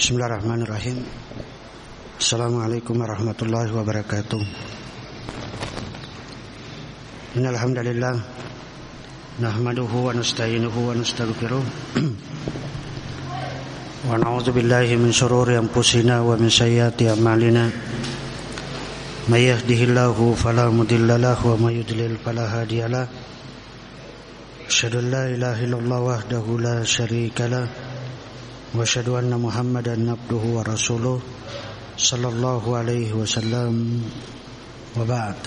Bismillahirrahmanirrahim. Assalamualaikum warahmatullahi wabarakatuh. Innalhamdulillah Nahmaduhu wa nasta'inuhu wa nasta'gfiruh Wa na'udhu billahi min syururi anfusina wa min sayyati amalina. May yahdihillahu falamudillalah wa may yudlil falahadiyalah Asyadu la ilaha illallah wahdahu la syarika lah واشهد ان محمدا عبده ورسوله صلى الله عليه وسلم وبعد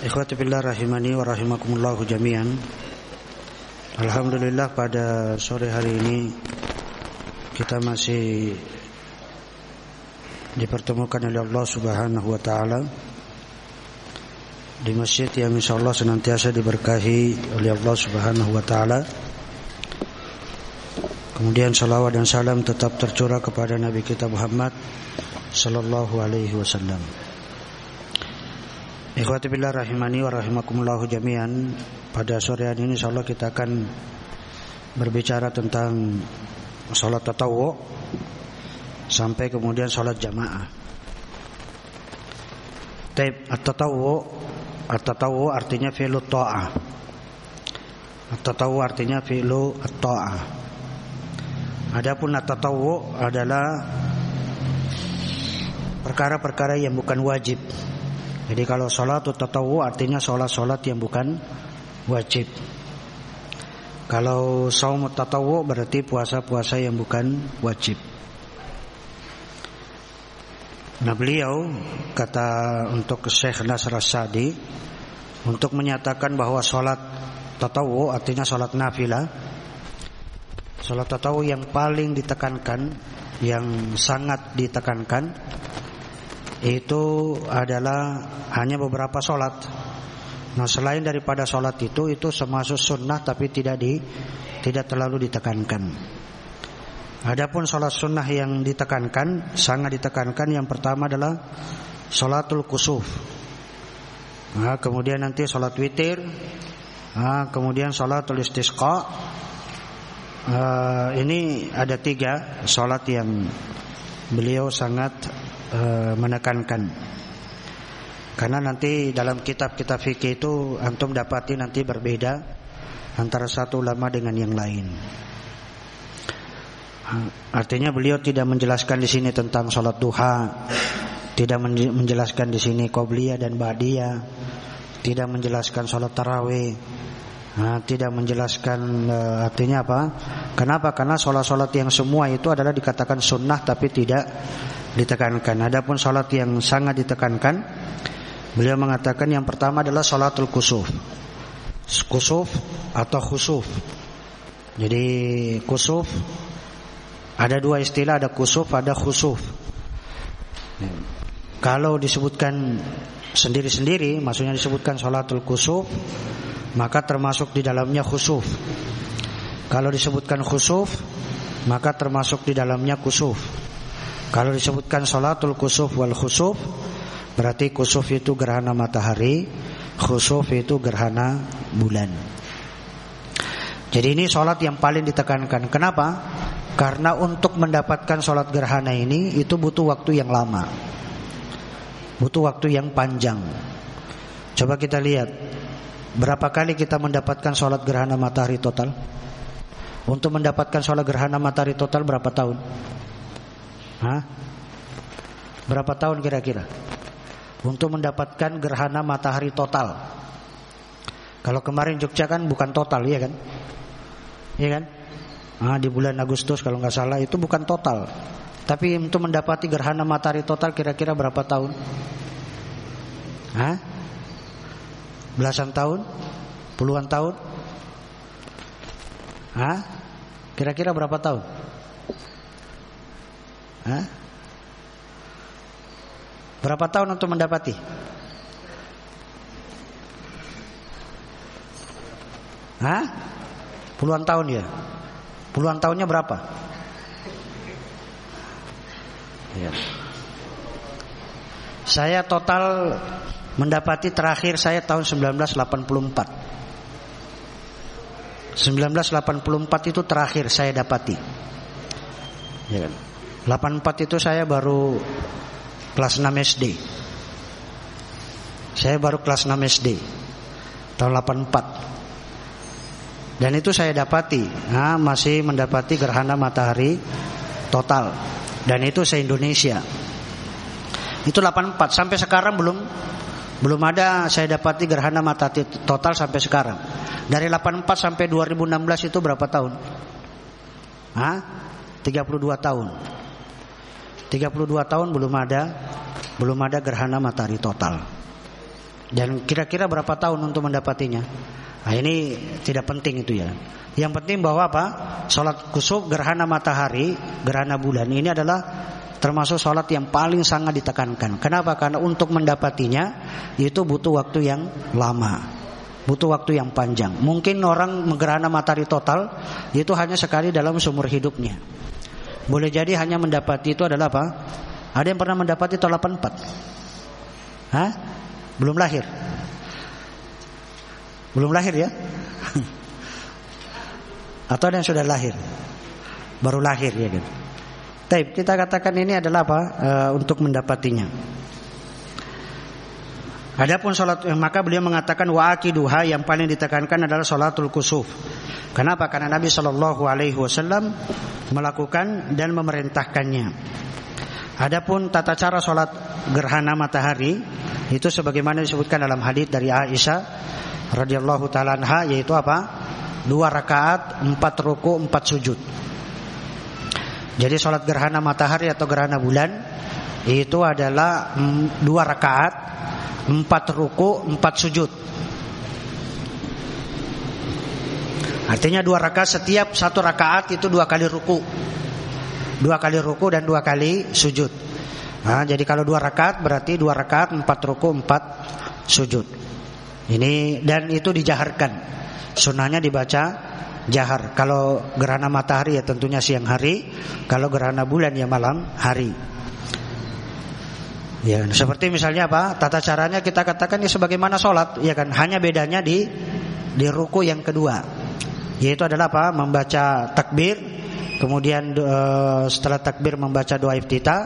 Ikhwati billah rahimani wa rahimakumullah jami'an Alhamdulillah pada sore hari ini Kita masih Dipertemukan oleh Allah subhanahu wa ta'ala Di masjid yang insyaAllah senantiasa diberkahi oleh Allah subhanahu wa ta'ala Kemudian salawat dan salam tetap tercurah kepada Nabi kita Muhammad sallallahu alaihi wasallam. Ikhwati rahimani wa rahimakumullah jami'an. Pada sore hari ini insyaallah kita akan berbicara tentang salat tatawwu sampai kemudian salat jamaah. Taib at-tatawwu at-tatawwu artinya fi'lu ta'ah. At-tatawwu artinya fi'lu at-ta'ah. Adapun at-tatawwu adalah perkara-perkara yang bukan wajib. Jadi kalau sholat tatawwu artinya sholat-sholat yang bukan wajib. Kalau saum tatawwu berarti puasa-puasa yang bukan wajib. Nah beliau kata untuk Syekh Nasr Sadi untuk menyatakan bahwa sholat tatawwu artinya sholat nafilah Salat tahu yang paling ditekankan Yang sangat ditekankan Itu adalah Hanya beberapa solat Nah selain daripada solat itu Itu semasuk sunnah tapi tidak di Tidak terlalu ditekankan. Adapun solat sunnah yang ditekankan Sangat ditekankan Yang pertama adalah Solatul kusuf. Nah, Kemudian nanti solat witir. Nah, Kemudian solatul istisqa uh, ini ada tiga sholat yang beliau sangat uh, menekankan. Karena nanti dalam kitab-kitab fikih itu antum dapati nanti berbeda antara satu ulama dengan yang lain. Artinya beliau tidak menjelaskan di sini tentang sholat duha, tidak menjelaskan di sini qobliyah dan ba'diyah, tidak menjelaskan sholat tarawih, Nah, tidak menjelaskan uh, artinya apa? Kenapa? Karena sholat-sholat yang semua itu adalah dikatakan sunnah tapi tidak ditekankan. Adapun sholat yang sangat ditekankan, beliau mengatakan yang pertama adalah sholatul kusuf, kusuf atau khusuf. Jadi kusuf ada dua istilah, ada kusuf, ada khusuf. Kalau disebutkan sendiri-sendiri, maksudnya disebutkan sholatul kusuf maka termasuk di dalamnya khusuf. Kalau disebutkan khusuf, maka termasuk di dalamnya kusuf. Kalau disebutkan salatul kusuf wal khusuf, berarti kusuf itu gerhana matahari, khusuf itu gerhana bulan. Jadi ini sholat yang paling ditekankan. Kenapa? Karena untuk mendapatkan sholat gerhana ini itu butuh waktu yang lama, butuh waktu yang panjang. Coba kita lihat Berapa kali kita mendapatkan sholat gerhana matahari total? Untuk mendapatkan sholat gerhana matahari total berapa tahun? Hah? Berapa tahun kira-kira? Untuk mendapatkan gerhana matahari total. Kalau kemarin Jogja kan bukan total, iya kan? Iya kan? Nah, di bulan Agustus kalau nggak salah itu bukan total. Tapi untuk mendapati gerhana matahari total kira-kira berapa tahun? Hah? Belasan tahun? Puluhan tahun? Hah? Kira-kira berapa tahun? Hah? Berapa tahun untuk mendapati? Hah? Puluhan tahun ya? Puluhan tahunnya berapa? Ya. Saya total Mendapati terakhir saya tahun 1984 1984 itu terakhir saya dapati Ya kan? 84 itu saya baru kelas 6 SD. Saya baru kelas 6 SD. Tahun 84. Dan itu saya dapati, nah, masih mendapati gerhana matahari total. Dan itu se-Indonesia. Itu 84 sampai sekarang belum belum ada saya dapati gerhana matahari total sampai sekarang. Dari 84 sampai 2016 itu berapa tahun? Hah? 32 tahun. 32 tahun belum ada belum ada gerhana matahari total. Dan kira-kira berapa tahun untuk mendapatinya? Nah, ini tidak penting itu ya. Yang penting bahwa apa? Salat kusuf gerhana matahari, gerhana bulan ini adalah termasuk salat yang paling sangat ditekankan. Kenapa? Karena untuk mendapatinya itu butuh waktu yang lama. Butuh waktu yang panjang. Mungkin orang menggerhana matahari total itu hanya sekali dalam seumur hidupnya. Boleh jadi hanya mendapati itu adalah apa? Ada yang pernah mendapati tahun 84? Hah? Belum lahir. Belum lahir ya? Atau ada yang sudah lahir? Baru lahir ya kan. Taib, kita katakan ini adalah apa? E, untuk mendapatinya. Adapun salat maka beliau mengatakan wa akiduha yang paling ditekankan adalah salatul kusuf. Kenapa? Karena Nabi Shallallahu alaihi wasallam melakukan dan memerintahkannya. Adapun tata cara salat gerhana matahari itu sebagaimana disebutkan dalam hadis dari Aisyah radhiyallahu taala anha yaitu apa? Dua rakaat, empat ruku, empat sujud. Jadi salat gerhana matahari atau gerhana bulan itu adalah mm, dua rakaat, empat ruku, empat sujud. Artinya dua rakaat setiap satu rakaat itu dua kali ruku, dua kali ruku dan dua kali sujud. Nah, jadi kalau dua rakaat berarti dua rakaat empat ruku empat sujud. Ini dan itu dijaharkan. Sunnahnya dibaca jahar. Kalau gerhana matahari ya tentunya siang hari, kalau gerhana bulan ya malam hari. Ya, seperti misalnya apa? Tata caranya kita katakan ya sebagaimana sholat, ya kan? Hanya bedanya di di ruku yang kedua, yaitu adalah apa? Membaca takbir, kemudian e, setelah takbir membaca doa iftitah,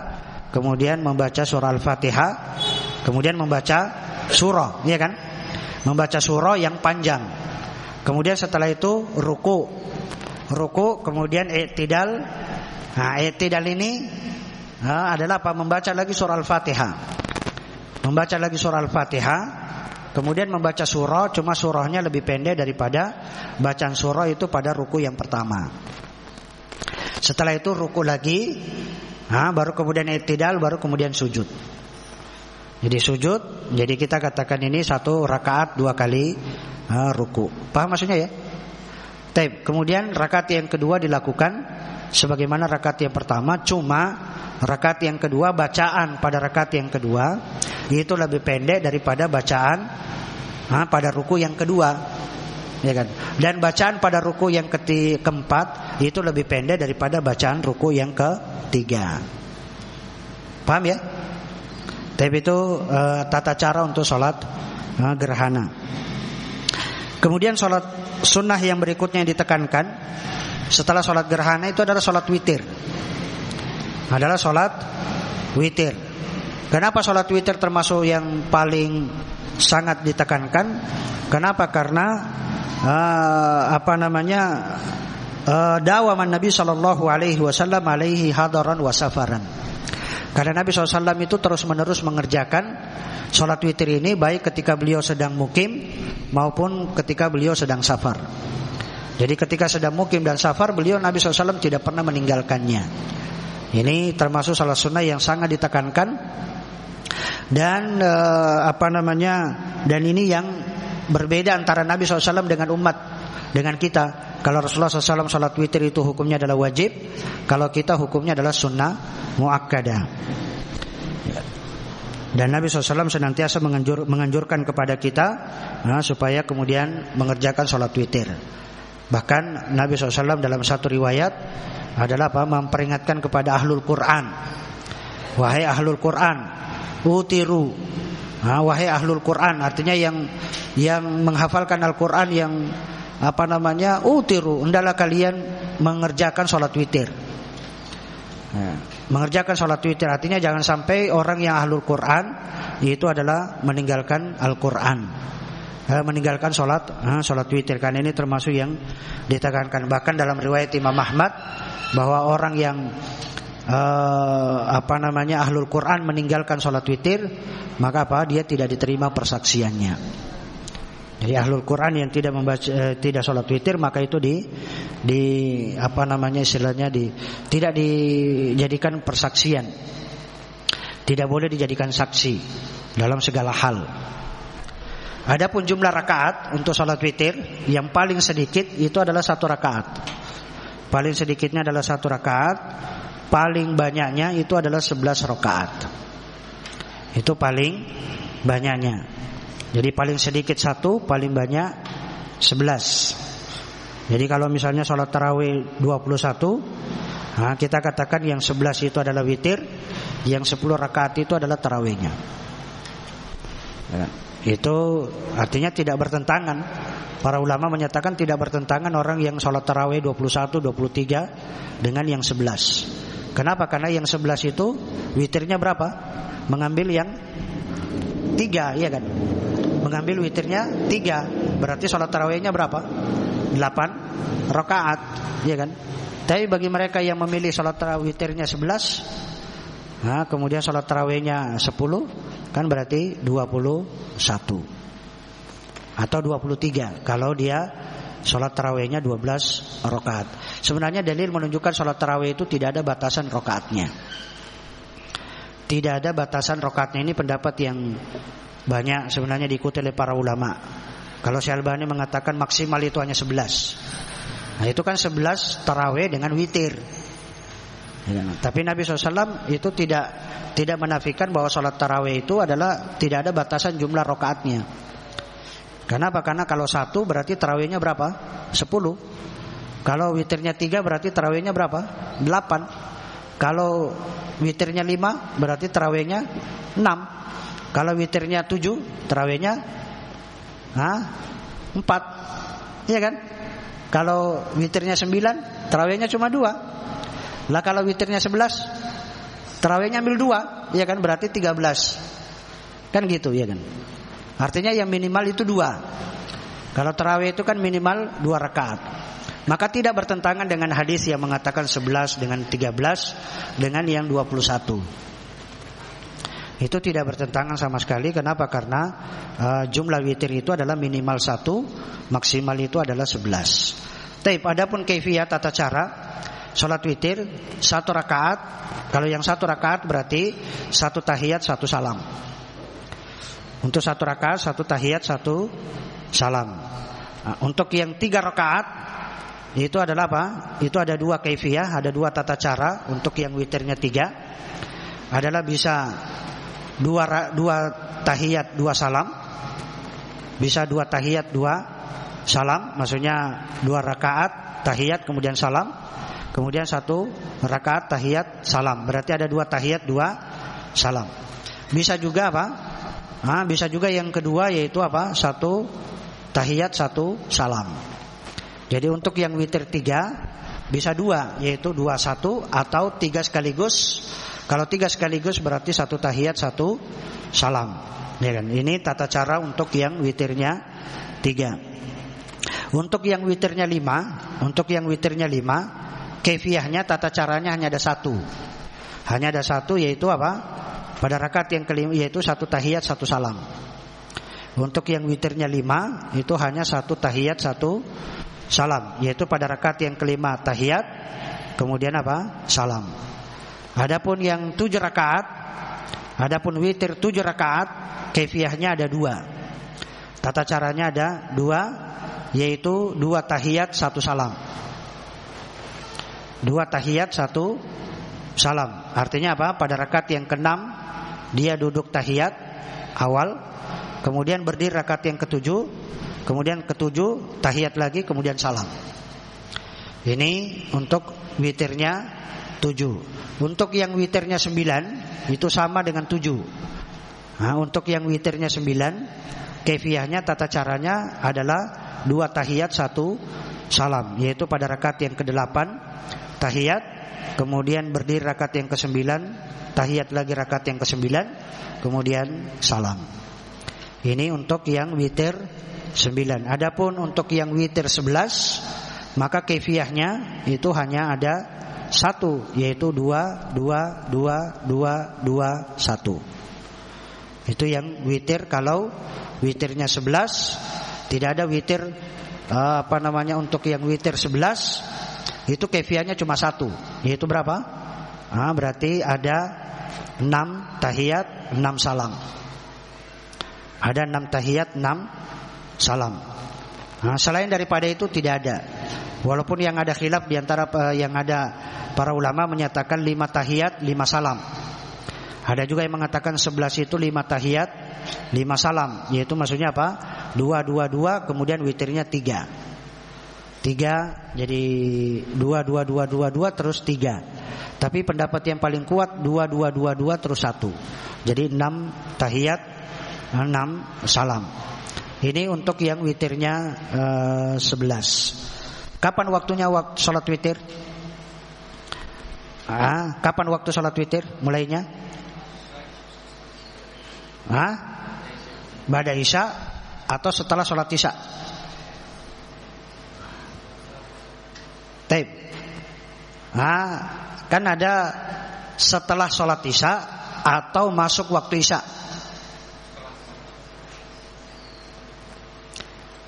kemudian membaca surah al-fatihah, kemudian membaca surah, ya kan? Membaca surah yang panjang. Kemudian setelah itu ruku, ruku, kemudian i'tidal. Nah, i'tidal ini Nah, adalah apa? Membaca lagi surah Al-Fatihah. Membaca lagi surah Al-Fatihah, kemudian membaca surah, cuma surahnya lebih pendek daripada bacaan surah itu pada ruku yang pertama. Setelah itu ruku lagi, nah, baru kemudian itidal, baru kemudian sujud. Jadi sujud, jadi kita katakan ini satu rakaat dua kali nah, ruku. Paham maksudnya ya? Taib. Kemudian rakaat yang kedua dilakukan sebagaimana rakaat yang pertama, cuma Rakaat yang kedua bacaan pada rakaat yang kedua itu lebih pendek daripada bacaan ha, pada ruku yang kedua. Ya kan? Dan bacaan pada ruku yang keti keempat itu lebih pendek daripada bacaan ruku yang ketiga. Paham ya? Tapi itu uh, tata cara untuk sholat uh, gerhana. Kemudian sholat sunnah yang berikutnya yang ditekankan setelah sholat gerhana itu adalah sholat witir adalah sholat witir. Kenapa sholat witir termasuk yang paling sangat ditekankan? Kenapa? Karena uh, apa namanya uh, dawaman Nabi Shallallahu Alaihi Wasallam alaihi hadaran wasafaran. Karena Nabi SAW itu terus menerus mengerjakan sholat witir ini baik ketika beliau sedang mukim maupun ketika beliau sedang safar. Jadi ketika sedang mukim dan safar beliau Nabi SAW tidak pernah meninggalkannya. Ini termasuk salah sunnah yang sangat ditekankan dan e, apa namanya dan ini yang berbeda antara Nabi SAW dengan umat dengan kita. Kalau Rasulullah SAW salat witir itu hukumnya adalah wajib, kalau kita hukumnya adalah sunnah muakkadah. Dan Nabi SAW senantiasa menganjur, menganjurkan kepada kita nah, supaya kemudian mengerjakan sholat witir. Bahkan Nabi SAW dalam satu riwayat adalah apa? Memperingatkan kepada ahlul Quran. Wahai ahlul Quran, utiru. Nah, wahai ahlul Quran, artinya yang yang menghafalkan Al-Quran yang apa namanya utiru, hendaklah kalian mengerjakan sholat witir. Ya. Mengerjakan sholat witir. Artinya jangan sampai orang yang ahlul Quran itu adalah meninggalkan Al Quran, ya, meninggalkan sholat ya, sholat witir. Kan ini termasuk yang ditekankan. Bahkan dalam riwayat Imam Ahmad bahwa orang yang uh, apa namanya ahlul Quran meninggalkan sholat witir maka apa? Dia tidak diterima persaksiannya. Jadi ahlul Quran yang tidak membaca eh, tidak sholat witir maka itu di di apa namanya istilahnya di tidak dijadikan persaksian. Tidak boleh dijadikan saksi dalam segala hal. Adapun jumlah rakaat untuk sholat witir yang paling sedikit itu adalah satu rakaat. Paling sedikitnya adalah satu rakaat. Paling banyaknya itu adalah sebelas rakaat. Itu paling banyaknya. Jadi paling sedikit satu, paling banyak sebelas. Jadi kalau misalnya sholat tarawih 21 nah Kita katakan yang sebelas itu adalah witir Yang sepuluh rakaat itu adalah tarawihnya ya. Itu artinya tidak bertentangan Para ulama menyatakan tidak bertentangan Orang yang sholat tarawih 21, 23 Dengan yang sebelas Kenapa? Karena yang sebelas itu Witirnya berapa? Mengambil yang tiga, iya kan? mengambil witirnya tiga berarti sholat tarawihnya berapa delapan rakaat ya kan? Tapi bagi mereka yang memilih sholat tarawih witirnya sebelas nah, kemudian sholat tarawihnya sepuluh kan berarti dua puluh satu. Atau dua puluh tiga kalau dia sholat tarawihnya dua belas rakaat. Sebenarnya dalil menunjukkan sholat tarawih itu tidak ada batasan rakaatnya. Tidak ada batasan rakaatnya. Ini pendapat yang banyak sebenarnya diikuti oleh para ulama. Kalau Syalbani mengatakan maksimal itu hanya 11. Nah itu kan 11 taraweh dengan witir. Ya, tapi Nabi SAW itu tidak tidak menafikan bahwa sholat taraweh itu adalah tidak ada batasan jumlah rokaatnya. Kenapa? Karena kalau satu berarti tarawehnya berapa? 10 Kalau witirnya tiga berarti tarawehnya berapa? 8 Kalau witirnya lima berarti tarawehnya 6 kalau witirnya tujuh, terawihnya ah, empat, iya kan? Kalau witirnya sembilan, terawihnya cuma dua. Lah kalau witirnya sebelas, terawihnya ambil dua, iya kan? Berarti tiga belas. Kan gitu, ya kan? Artinya yang minimal itu dua. Kalau terawih itu kan minimal dua rakaat. Maka tidak bertentangan dengan hadis yang mengatakan sebelas dengan tiga belas dengan yang dua puluh satu. Itu tidak bertentangan sama sekali. Kenapa? Karena uh, jumlah witir itu adalah minimal satu, maksimal itu adalah sebelas. Tapi adapun kaifiat tata cara Sholat witir satu rakaat Kalau yang satu rakaat berarti Satu tahiyat satu salam Untuk satu rakaat Satu tahiyat satu salam nah, Untuk yang tiga rakaat Itu adalah apa? Itu ada dua kaifiyah Ada dua tata cara Untuk yang witirnya tiga Adalah bisa dua dua tahiyat dua salam. Bisa dua tahiyat dua salam. Maksudnya dua rakaat tahiyat kemudian salam. Kemudian satu rakaat tahiyat salam. Berarti ada dua tahiyat dua salam. Bisa juga apa? Nah, bisa juga yang kedua yaitu apa? Satu tahiyat satu salam. Jadi untuk yang witir tiga bisa dua yaitu dua satu atau tiga sekaligus kalau tiga sekaligus berarti satu tahiyat satu salam. Ya kan? Ini tata cara untuk yang witirnya tiga. Untuk yang witirnya lima, untuk yang witirnya lima, kefiahnya tata caranya hanya ada satu. Hanya ada satu yaitu apa? Pada rakaat yang kelima yaitu satu tahiyat satu salam. Untuk yang witirnya lima itu hanya satu tahiyat satu salam. Yaitu pada rakaat yang kelima tahiyat kemudian apa? Salam. Adapun yang tujuh rakaat, adapun witir tujuh rakaat, kefiahnya ada dua. Tata caranya ada dua, yaitu dua tahiyat satu salam. Dua tahiyat satu salam. Artinya apa? Pada rakaat yang keenam dia duduk tahiyat awal, kemudian berdiri rakaat yang ketujuh, kemudian ketujuh tahiyat lagi, kemudian salam. Ini untuk witirnya tujuh. Untuk yang witirnya sembilan itu sama dengan tujuh. Nah, untuk yang witirnya sembilan, kefiahnya tata caranya adalah dua tahiyat satu salam, yaitu pada rakaat yang kedelapan tahiyat, kemudian berdiri rakaat yang ke-9, tahiyat lagi rakaat yang ke-9, kemudian salam. Ini untuk yang witir 9. Adapun untuk yang witir 11, maka kefiahnya itu hanya ada satu, yaitu dua, dua, dua, dua, dua, satu. Itu yang witir kalau witirnya 11, tidak ada witir eh, apa namanya untuk yang witir 11 itu kefiahnya cuma satu, yaitu berapa? Ah, berarti ada enam tahiyat, enam salam. Ada enam tahiyat, enam salam. Nah, selain daripada itu tidak ada. Walaupun yang ada khilaf di antara uh, yang ada para ulama menyatakan lima tahiyat, lima salam. Ada juga yang mengatakan sebelas itu lima tahiyat, lima salam. Yaitu maksudnya apa? Dua, dua, dua, kemudian witirnya tiga. Tiga, jadi dua, dua, dua, dua, dua, terus tiga. Tapi pendapat yang paling kuat dua, dua, dua, dua, terus satu. Jadi enam tahiyat, enam salam. Ini untuk yang witirnya uh, Kapan waktunya waktu sholat witir? Ah, kapan waktu sholat witir? Mulainya? Ah, Bada isya atau setelah sholat isya? Taib. Ah, kan ada setelah sholat isya atau masuk waktu isya.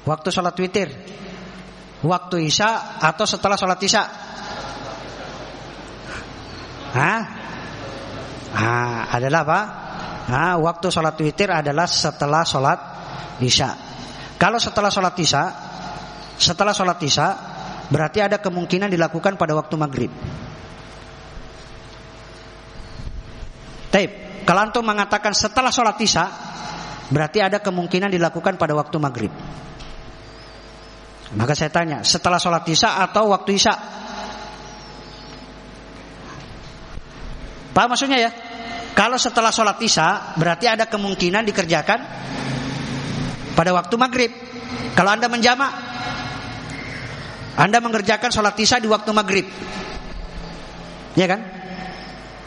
Waktu sholat witir Waktu isya atau setelah sholat isya Hah? Ah, adalah apa? Nah, waktu sholat witir adalah setelah sholat isya Kalau setelah sholat isya Setelah sholat isya Berarti ada kemungkinan dilakukan pada waktu maghrib Taib Kalau antum mengatakan setelah sholat isya Berarti ada kemungkinan dilakukan pada waktu maghrib maka saya tanya, setelah sholat isya atau waktu isya? Pak maksudnya ya? Kalau setelah sholat isya, berarti ada kemungkinan dikerjakan pada waktu maghrib. Kalau anda menjamak, anda mengerjakan sholat isya di waktu maghrib, ya kan?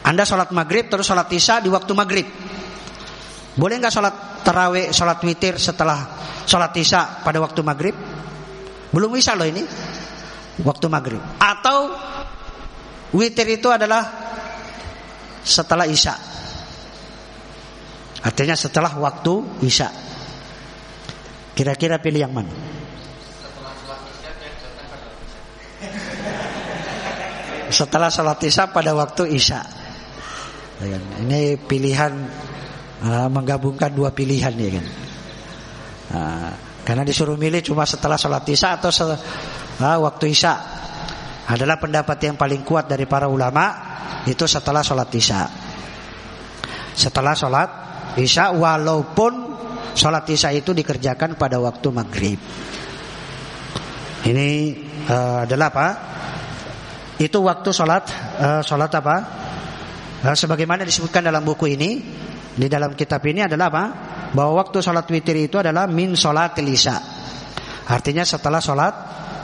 Anda sholat maghrib terus sholat isya di waktu maghrib. Boleh nggak sholat terawih, sholat witir setelah sholat isya pada waktu maghrib? Belum bisa loh ini Waktu maghrib Atau Witir itu adalah Setelah isya. Artinya setelah waktu isya. Kira-kira pilih yang mana? Setelah sholat isya pada waktu isya. Ya kan? Ini pilihan uh, Menggabungkan dua pilihan ya kan? Uh, karena disuruh milih cuma setelah sholat isya atau setelah, ah, waktu isya. Adalah pendapat yang paling kuat dari para ulama itu setelah sholat isya. Setelah sholat isya walaupun sholat isya itu dikerjakan pada waktu maghrib. Ini uh, adalah apa? Itu waktu sholat uh, sholat apa? Uh, sebagaimana disebutkan dalam buku ini di dalam kitab ini adalah apa? bahwa waktu sholat witir itu adalah min sholat isya. Artinya setelah sholat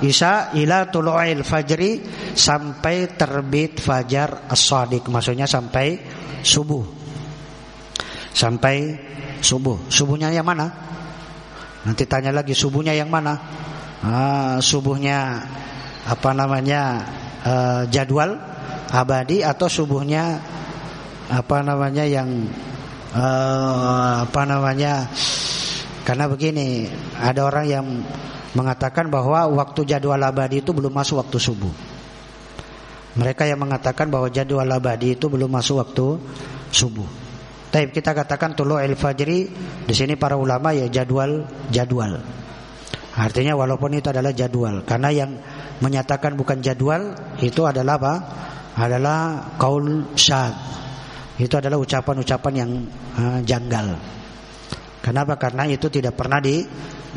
isya ila tulu'il fajri sampai terbit fajar as-sadiq. Maksudnya sampai subuh. Sampai subuh. Subuhnya yang mana? Nanti tanya lagi subuhnya yang mana? Ah, subuhnya apa namanya uh, jadwal abadi atau subuhnya apa namanya yang uh, apa namanya karena begini ada orang yang mengatakan bahwa waktu jadwal abadi itu belum masuk waktu subuh mereka yang mengatakan bahwa jadwal abadi itu belum masuk waktu subuh tapi kita katakan tulu el fajri di sini para ulama ya jadwal jadwal artinya walaupun itu adalah jadwal karena yang menyatakan bukan jadwal itu adalah apa adalah kaul syad itu adalah ucapan-ucapan yang uh, janggal. Kenapa? Karena itu tidak pernah di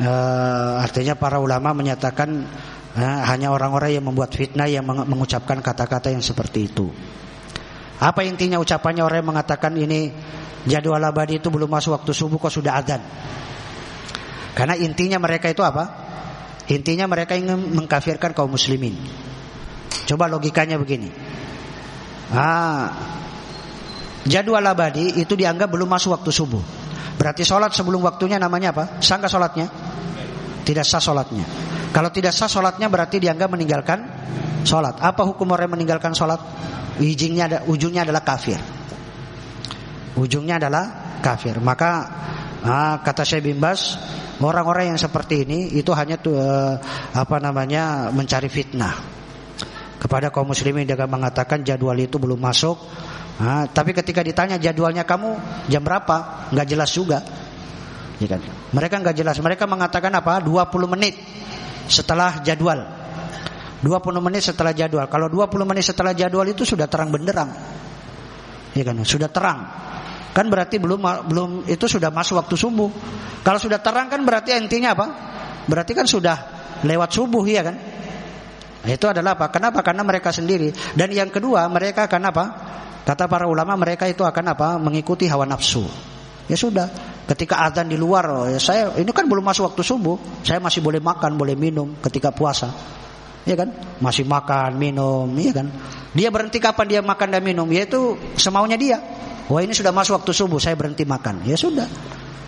uh, artinya para ulama menyatakan uh, hanya orang-orang yang membuat fitnah yang mengucapkan kata-kata yang seperti itu. Apa intinya ucapannya orang yang mengatakan ini jadwal abadi itu belum masuk waktu subuh kok sudah adzan? Karena intinya mereka itu apa? Intinya mereka ingin mengkafirkan kaum muslimin. Coba logikanya begini. Ah, jadwal abadi itu dianggap belum masuk waktu subuh. Berarti sholat sebelum waktunya namanya apa? Sah nggak sholatnya? Tidak sah sholatnya. Kalau tidak sah sholatnya berarti dianggap meninggalkan sholat. Apa hukum orang yang meninggalkan sholat? Ujungnya, ujungnya adalah kafir. Ujungnya adalah kafir. Maka ah, kata Syekh Bimbas, orang-orang yang seperti ini itu hanya tuh, eh, apa namanya mencari fitnah kepada kaum muslimin dia mengatakan jadwal itu belum masuk. Nah, tapi ketika ditanya jadwalnya kamu jam berapa? Nggak jelas juga. Ya kan? Mereka nggak jelas. Mereka mengatakan apa? 20 menit setelah jadwal. 20 menit setelah jadwal. Kalau 20 menit setelah jadwal itu sudah terang benderang. Ya kan? Sudah terang. Kan berarti belum belum itu sudah masuk waktu subuh. Kalau sudah terang kan berarti intinya apa? Berarti kan sudah lewat subuh ya kan? Itu adalah apa? Kenapa? Karena mereka sendiri. Dan yang kedua, mereka akan apa? Kata para ulama, mereka itu akan apa? Mengikuti hawa nafsu. Ya sudah, ketika azan di luar, ya saya ini kan belum masuk waktu subuh, saya masih boleh makan, boleh minum ketika puasa. Ya kan? Masih makan, minum, ya kan? Dia berhenti kapan dia makan dan minum? Yaitu semaunya dia. Wah, ini sudah masuk waktu subuh, saya berhenti makan. Ya sudah.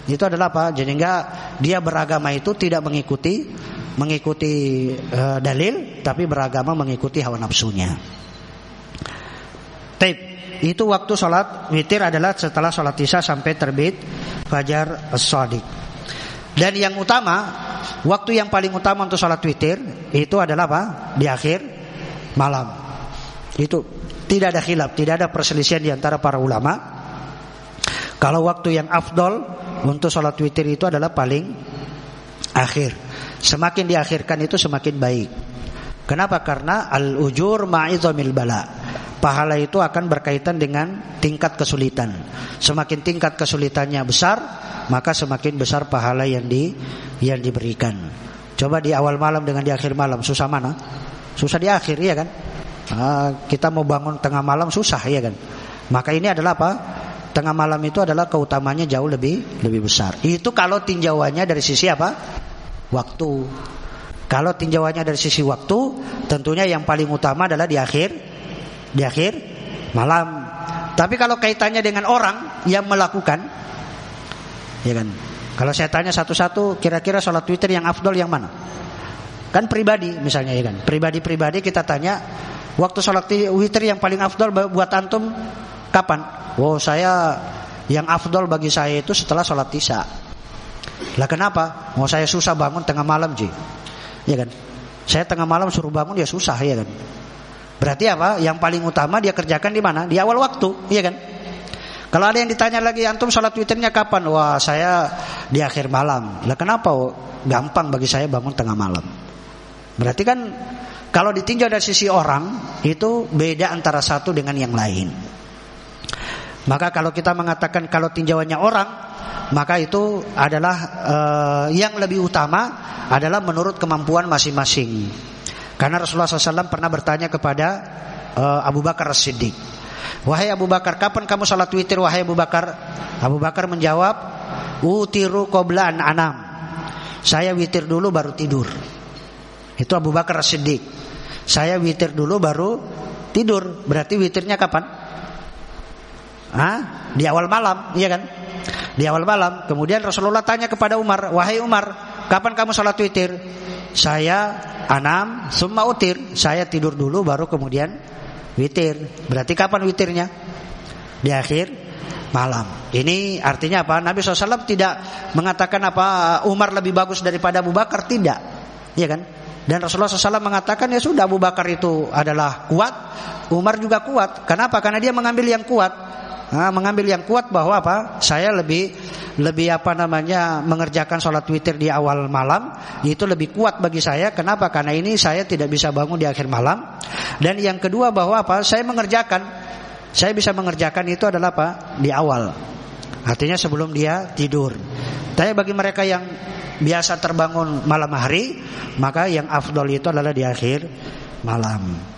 Itu adalah apa? Jadi enggak dia beragama itu tidak mengikuti mengikuti uh, dalil tapi beragama mengikuti hawa nafsunya. Taib. Itu waktu sholat witir adalah setelah sholat isya sampai terbit fajar as-sadiq. Dan yang utama, waktu yang paling utama untuk sholat witir itu adalah apa? Di akhir malam. Itu tidak ada khilaf, tidak ada perselisihan di antara para ulama. Kalau waktu yang afdol untuk sholat witir itu adalah paling akhir. Semakin diakhirkan itu semakin baik. Kenapa? Karena al-ujur ma'idhamil bala. Pahala itu akan berkaitan dengan tingkat kesulitan. Semakin tingkat kesulitannya besar, maka semakin besar pahala yang di yang diberikan. Coba di awal malam dengan di akhir malam susah mana? Susah di akhir ya kan? Ah, kita mau bangun tengah malam susah ya kan? Maka ini adalah apa? Tengah malam itu adalah keutamanya jauh lebih lebih besar. Itu kalau tinjauannya dari sisi apa? waktu. Kalau tinjauannya dari sisi waktu, tentunya yang paling utama adalah di akhir di akhir malam. Tapi kalau kaitannya dengan orang yang melakukan ya kan. Kalau saya tanya satu-satu kira-kira sholat witir yang afdol yang mana? Kan pribadi misalnya ya kan. Pribadi-pribadi kita tanya waktu sholat witir yang paling afdol buat antum kapan? Oh saya yang afdol bagi saya itu setelah sholat isya. Lah kenapa? Mau saya susah bangun tengah malam, Ji. Ya kan? Saya tengah malam suruh bangun ya susah, ya kan? Berarti apa? Yang paling utama dia kerjakan di mana? Di awal waktu, ya kan? Kalau ada yang ditanya lagi antum sholat witirnya kapan? Wah saya di akhir malam. Lah kenapa? Gampang bagi saya bangun tengah malam. Berarti kan kalau ditinjau dari sisi orang itu beda antara satu dengan yang lain. Maka kalau kita mengatakan kalau tinjauannya orang maka itu adalah uh, yang lebih utama adalah menurut kemampuan masing-masing. Karena Rasulullah SAW pernah bertanya kepada uh, Abu Bakar As-Siddiq, wahai Abu Bakar, kapan kamu salat witir? Wahai Abu Bakar, Abu Bakar menjawab, utiru qoblan anam. Saya witir dulu baru tidur. Itu Abu Bakar As-Siddiq. Saya witir dulu baru tidur. Berarti witirnya kapan? Hah? Di awal malam, iya kan? di awal malam. Kemudian Rasulullah tanya kepada Umar, "Wahai Umar, kapan kamu salat witir?" Saya anam, summa utir. Saya tidur dulu baru kemudian witir. Berarti kapan witirnya? Di akhir malam. Ini artinya apa? Nabi SAW tidak mengatakan apa Umar lebih bagus daripada Abu Bakar, tidak. Ya kan? Dan Rasulullah SAW mengatakan ya sudah Abu Bakar itu adalah kuat, Umar juga kuat. Kenapa? Karena dia mengambil yang kuat nah, mengambil yang kuat bahwa apa? Saya lebih lebih apa namanya mengerjakan sholat witir di awal malam itu lebih kuat bagi saya. Kenapa? Karena ini saya tidak bisa bangun di akhir malam. Dan yang kedua bahwa apa? Saya mengerjakan, saya bisa mengerjakan itu adalah apa? Di awal. Artinya sebelum dia tidur. Tapi bagi mereka yang biasa terbangun malam hari, maka yang afdol itu adalah di akhir malam.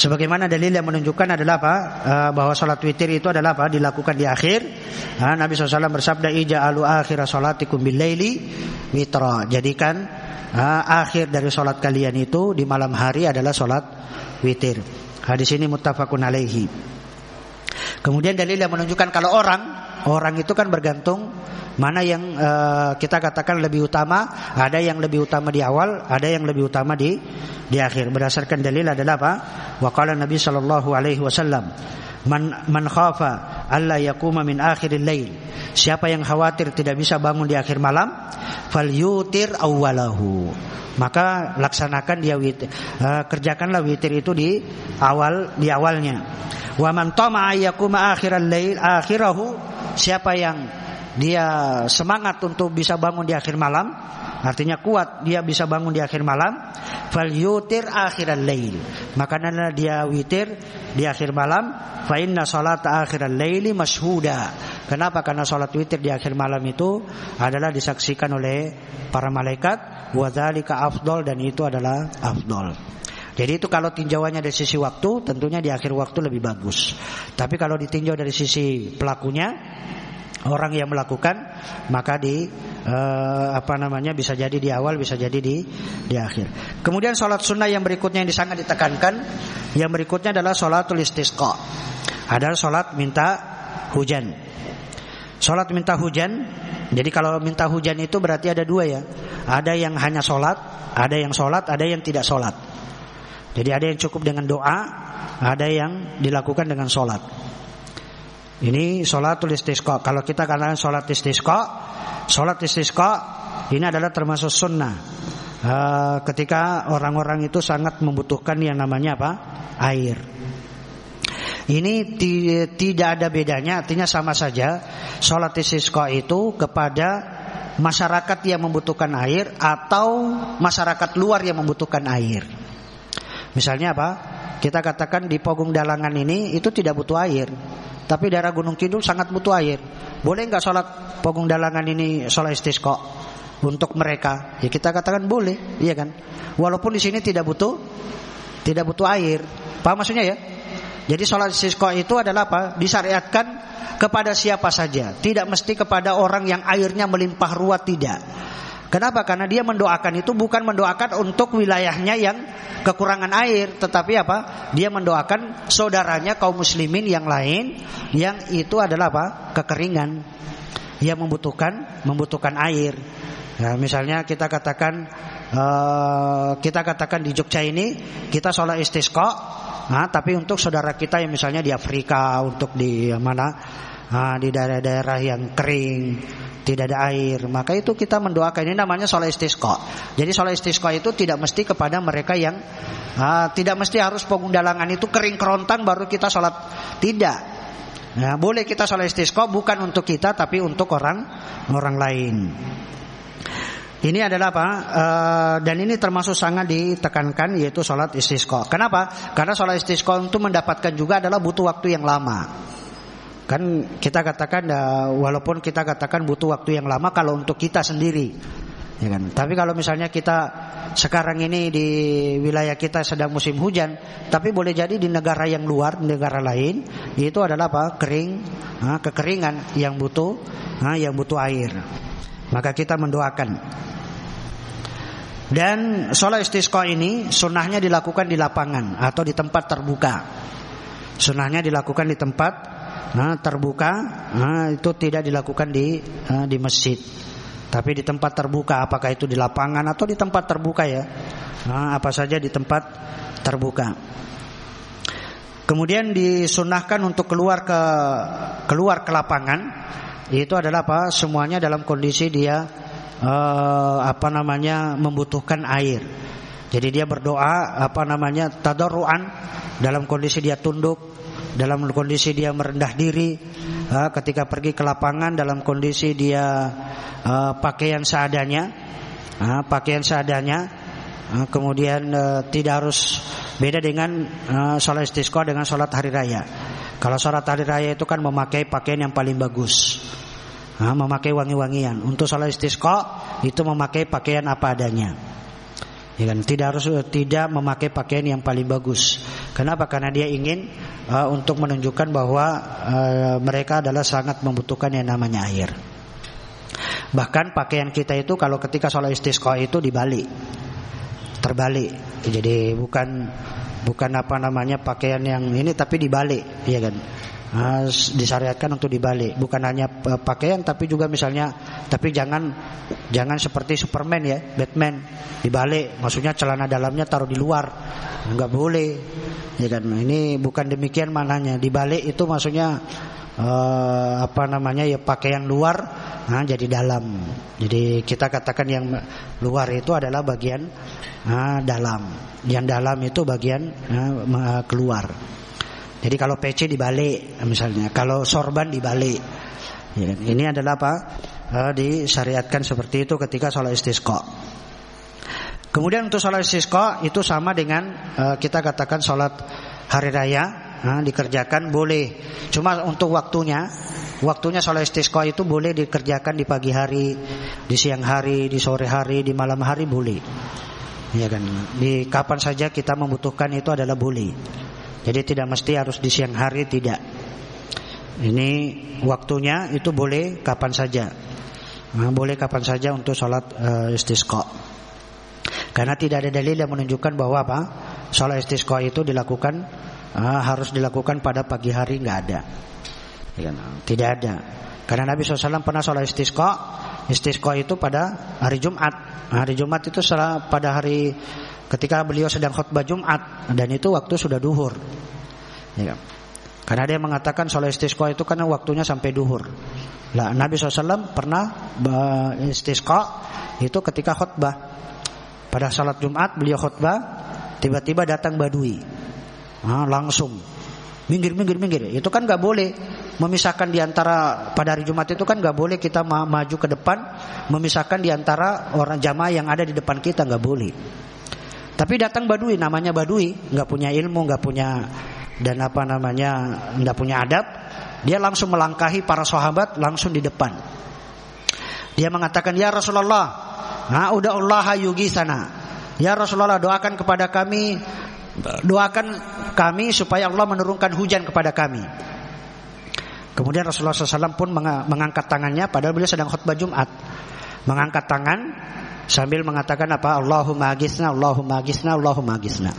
Sebagaimana dalil yang menunjukkan adalah apa? Uh, bahwa sholat witir itu adalah apa? Dilakukan di akhir. Nabi SAW bersabda, Ija alu akhir sholatikum bil laili witra. Jadikan akhir dari sholat kalian itu di malam hari adalah sholat witir. Hadis ini muttafaqun alaihi. Kemudian dalil yang menunjukkan kalau orang orang itu kan bergantung mana yang uh, kita katakan lebih utama, ada yang lebih utama di awal, ada yang lebih utama di di akhir. Berdasarkan dalil adalah apa? Wa qala Nabi sallallahu alaihi wasallam Man man khafa alla yakuma min akhiril lail. Siapa yang khawatir tidak bisa bangun di akhir malam, falyutir awwalahu. Maka laksanakan dia witir. Uh, kerjakanlah witir itu di awal di awalnya. Wa man tama'a yakuma akhiral lail akhirahu. Siapa yang dia semangat untuk bisa bangun di akhir malam, artinya kuat dia bisa bangun di akhir malam, fal yutir akhiral lail. Maka dia witir di akhir malam, fa inna salat akhiral laili mashhuda. Kenapa? Karena salat witir di akhir malam itu adalah disaksikan oleh para malaikat wa dzalika afdol dan itu adalah afdol. Jadi itu kalau tinjauannya dari sisi waktu tentunya di akhir waktu lebih bagus. Tapi kalau ditinjau dari sisi pelakunya orang yang melakukan maka di uh, apa namanya bisa jadi di awal bisa jadi di di akhir. Kemudian sholat sunnah yang berikutnya yang sangat ditekankan yang berikutnya adalah sholatul istisqa. Adalah sholat minta hujan. Sholat minta hujan. Jadi kalau minta hujan itu berarti ada dua ya. Ada yang hanya sholat, ada yang sholat, ada yang tidak sholat. Jadi ada yang cukup dengan doa, ada yang dilakukan dengan sholat. Ini sholatul istisqa. Kalau kita katakan sholat istisqa, sholat istisqa ini adalah termasuk sunnah. Uh, ketika orang-orang itu sangat membutuhkan yang namanya apa? Air. Ini tidak ada bedanya, artinya sama saja. Sholat istisqa itu kepada masyarakat yang membutuhkan air atau masyarakat luar yang membutuhkan air. Misalnya apa? Kita katakan di Pogung Dalangan ini itu tidak butuh air. Tapi daerah Gunung Kidul sangat butuh air. Boleh nggak sholat Pogung Dalangan ini sholat istisqa untuk mereka? Ya kita katakan boleh, iya kan? Walaupun di sini tidak butuh tidak butuh air. Paham maksudnya ya? Jadi sholat istisqa itu adalah apa? Disyariatkan kepada siapa saja. Tidak mesti kepada orang yang airnya melimpah ruah tidak. Kenapa? Karena dia mendoakan itu bukan mendoakan untuk wilayahnya yang kekurangan air, tetapi apa? Dia mendoakan saudaranya kaum muslimin yang lain yang itu adalah apa? kekeringan. Yang membutuhkan membutuhkan air. Nah, misalnya kita katakan uh, kita katakan di Jogja ini kita sholat istisqa, nah, tapi untuk saudara kita yang misalnya di Afrika, untuk di mana? Nah, di daerah-daerah yang kering tidak ada air, maka itu kita mendoakan ini namanya sholat istisqa. Jadi sholat istisqa itu tidak mesti kepada mereka yang uh, tidak mesti harus pengundalangan itu kering kerontang baru kita sholat. Tidak. Nah, boleh kita sholat istisqa bukan untuk kita tapi untuk orang orang lain. Ini adalah apa? Uh, dan ini termasuk sangat ditekankan yaitu sholat istisqa. Kenapa? Karena sholat istisqa itu mendapatkan juga adalah butuh waktu yang lama. Kan kita katakan uh, walaupun kita katakan butuh waktu yang lama kalau untuk kita sendiri. Ya kan? Tapi kalau misalnya kita sekarang ini di wilayah kita sedang musim hujan, tapi boleh jadi di negara yang luar, negara lain, itu adalah apa? kering, ha, kekeringan yang butuh, ha, yang butuh air. Maka kita mendoakan. Dan sholat istisqa ini sunnahnya dilakukan di lapangan atau di tempat terbuka. Sunnahnya dilakukan di tempat nah, terbuka. Nah, itu tidak dilakukan di nah, di masjid. Tapi di tempat terbuka apakah itu di lapangan atau di tempat terbuka ya? Nah, apa saja di tempat terbuka. Kemudian disunahkan untuk keluar ke keluar ke lapangan. Itu adalah apa? Semuanya dalam kondisi dia eh, apa namanya membutuhkan air. Jadi dia berdoa apa namanya tadarruan dalam kondisi dia tunduk dalam kondisi dia merendah diri ketika pergi ke lapangan dalam kondisi dia pakaian seadanya pakaian seadanya kemudian tidak harus beda dengan sholat istisqa dengan sholat hari raya. Kalau sholat hari raya itu kan memakai pakaian yang paling bagus memakai wangi-wangian. Untuk sholat istisqa itu memakai pakaian apa adanya Ya kan? Tidak harus tidak memakai pakaian yang paling bagus. Kenapa? Karena dia ingin uh, untuk menunjukkan bahwa uh, mereka adalah sangat membutuhkan yang namanya air. Bahkan pakaian kita itu kalau ketika sholat istisqa itu dibalik. Terbalik. Jadi bukan bukan apa namanya pakaian yang ini tapi dibalik, ya kan? Nah, disyariatkan untuk dibalik, bukan hanya eh, pakaian tapi juga misalnya tapi jangan jangan seperti Superman ya, Batman dibalik, maksudnya celana dalamnya taruh di luar. Enggak boleh. Ya kan? Ini bukan demikian mananya. Dibalik itu maksudnya uh, apa namanya ya pakaian luar nah, jadi dalam. Jadi kita katakan yang luar itu adalah bagian nah, dalam. Yang dalam itu bagian nah, keluar. Jadi kalau PC dibalik misalnya, kalau sorban dibalik. Ya, ini adalah apa? Uh, disyariatkan seperti itu ketika sholat istisqa. Kemudian untuk sholat istisqa itu sama dengan uh, kita katakan sholat hari raya nah, dikerjakan boleh. Cuma untuk waktunya, waktunya sholat istisqa itu boleh dikerjakan di pagi hari, di siang hari, di sore hari, di malam hari boleh. Ya kan. Di kapan saja kita membutuhkan itu adalah boleh. Jadi tidak mesti harus di siang hari tidak. Ini waktunya itu boleh kapan saja. Nah, boleh kapan saja untuk sholat uh, istisqa. Karena tidak ada dalil yang menunjukkan bahwa apa? Sholat istisqa itu dilakukan ah, harus dilakukan pada pagi hari nggak ada. Ya, tidak ada. Karena Nabi SAW pernah sholat istisqa Istisqa itu pada hari Jumat Hari Jumat itu pada hari Ketika beliau sedang khutbah Jumat Dan itu waktu sudah duhur. Ya. Karena dia mengatakan sholat istisqa itu karena waktunya sampai duhur. Nah, Nabi SAW pernah istisqa Itu ketika khutbah. Pada sholat Jumat beliau khutbah Tiba-tiba datang badui. Nah, langsung. Minggir minggir minggir. Itu kan nggak boleh memisahkan di antara pada hari Jumat itu kan nggak boleh kita ma maju ke depan memisahkan di antara orang jamaah yang ada di depan kita nggak boleh tapi datang badui namanya badui nggak punya ilmu nggak punya dan apa namanya nggak punya adab dia langsung melangkahi para sahabat langsung di depan dia mengatakan ya Rasulullah udah Allah yugi sana ya Rasulullah doakan kepada kami Doakan kami supaya Allah menurunkan hujan kepada kami. Kemudian Rasulullah SAW pun mengangkat tangannya padahal beliau sedang khutbah Jumat. Mengangkat tangan sambil mengatakan apa? Allahumma agisna, Allahumma agisna, Allahumma agisna.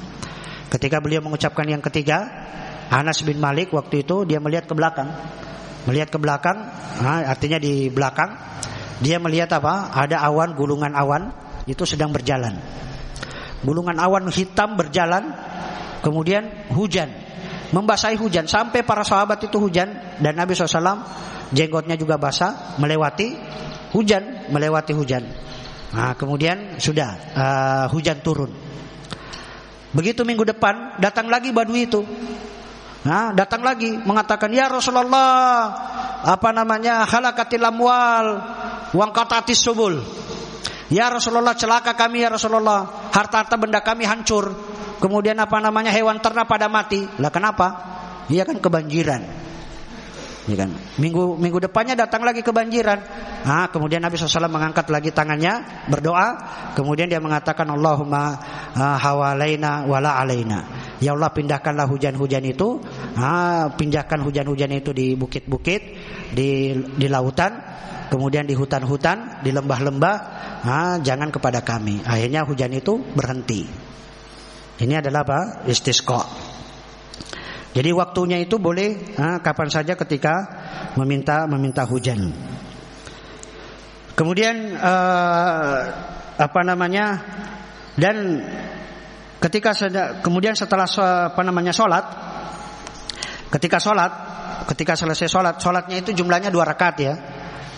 Ketika beliau mengucapkan yang ketiga, Anas bin Malik waktu itu dia melihat ke belakang. Melihat ke belakang, artinya di belakang dia melihat apa? Ada awan, gulungan awan itu sedang berjalan. Gulungan awan hitam berjalan, kemudian hujan, membasahi hujan sampai para sahabat itu hujan dan Nabi SAW jenggotnya juga basah melewati hujan, melewati hujan. Nah, kemudian sudah uh, hujan turun. Begitu minggu depan datang lagi badui itu. Nah, datang lagi mengatakan ya Rasulullah apa namanya halakatil amwal wangkatatis subul Ya Rasulullah celaka kami ya Rasulullah. Harta-harta benda kami hancur. Kemudian apa namanya hewan ternak pada mati. Lah kenapa? Dia kan kebanjiran. Ya kan? Minggu minggu depannya datang lagi kebanjiran. Nah, kemudian Nabi SAW mengangkat lagi tangannya berdoa. Kemudian dia mengatakan Allahumma hawalaina wala alaina. Ya Allah pindahkanlah hujan-hujan itu. Ah, pindahkan hujan-hujan itu di bukit-bukit, di di lautan kemudian di hutan-hutan, di lembah-lembah, ah, jangan kepada kami. Akhirnya hujan itu berhenti. Ini adalah apa? Istisqa. Jadi waktunya itu boleh ah, kapan saja ketika meminta meminta hujan. Kemudian uh, apa namanya? Dan ketika kemudian setelah apa namanya sholat, ketika sholat, ketika selesai sholat, sholatnya itu jumlahnya dua rakaat ya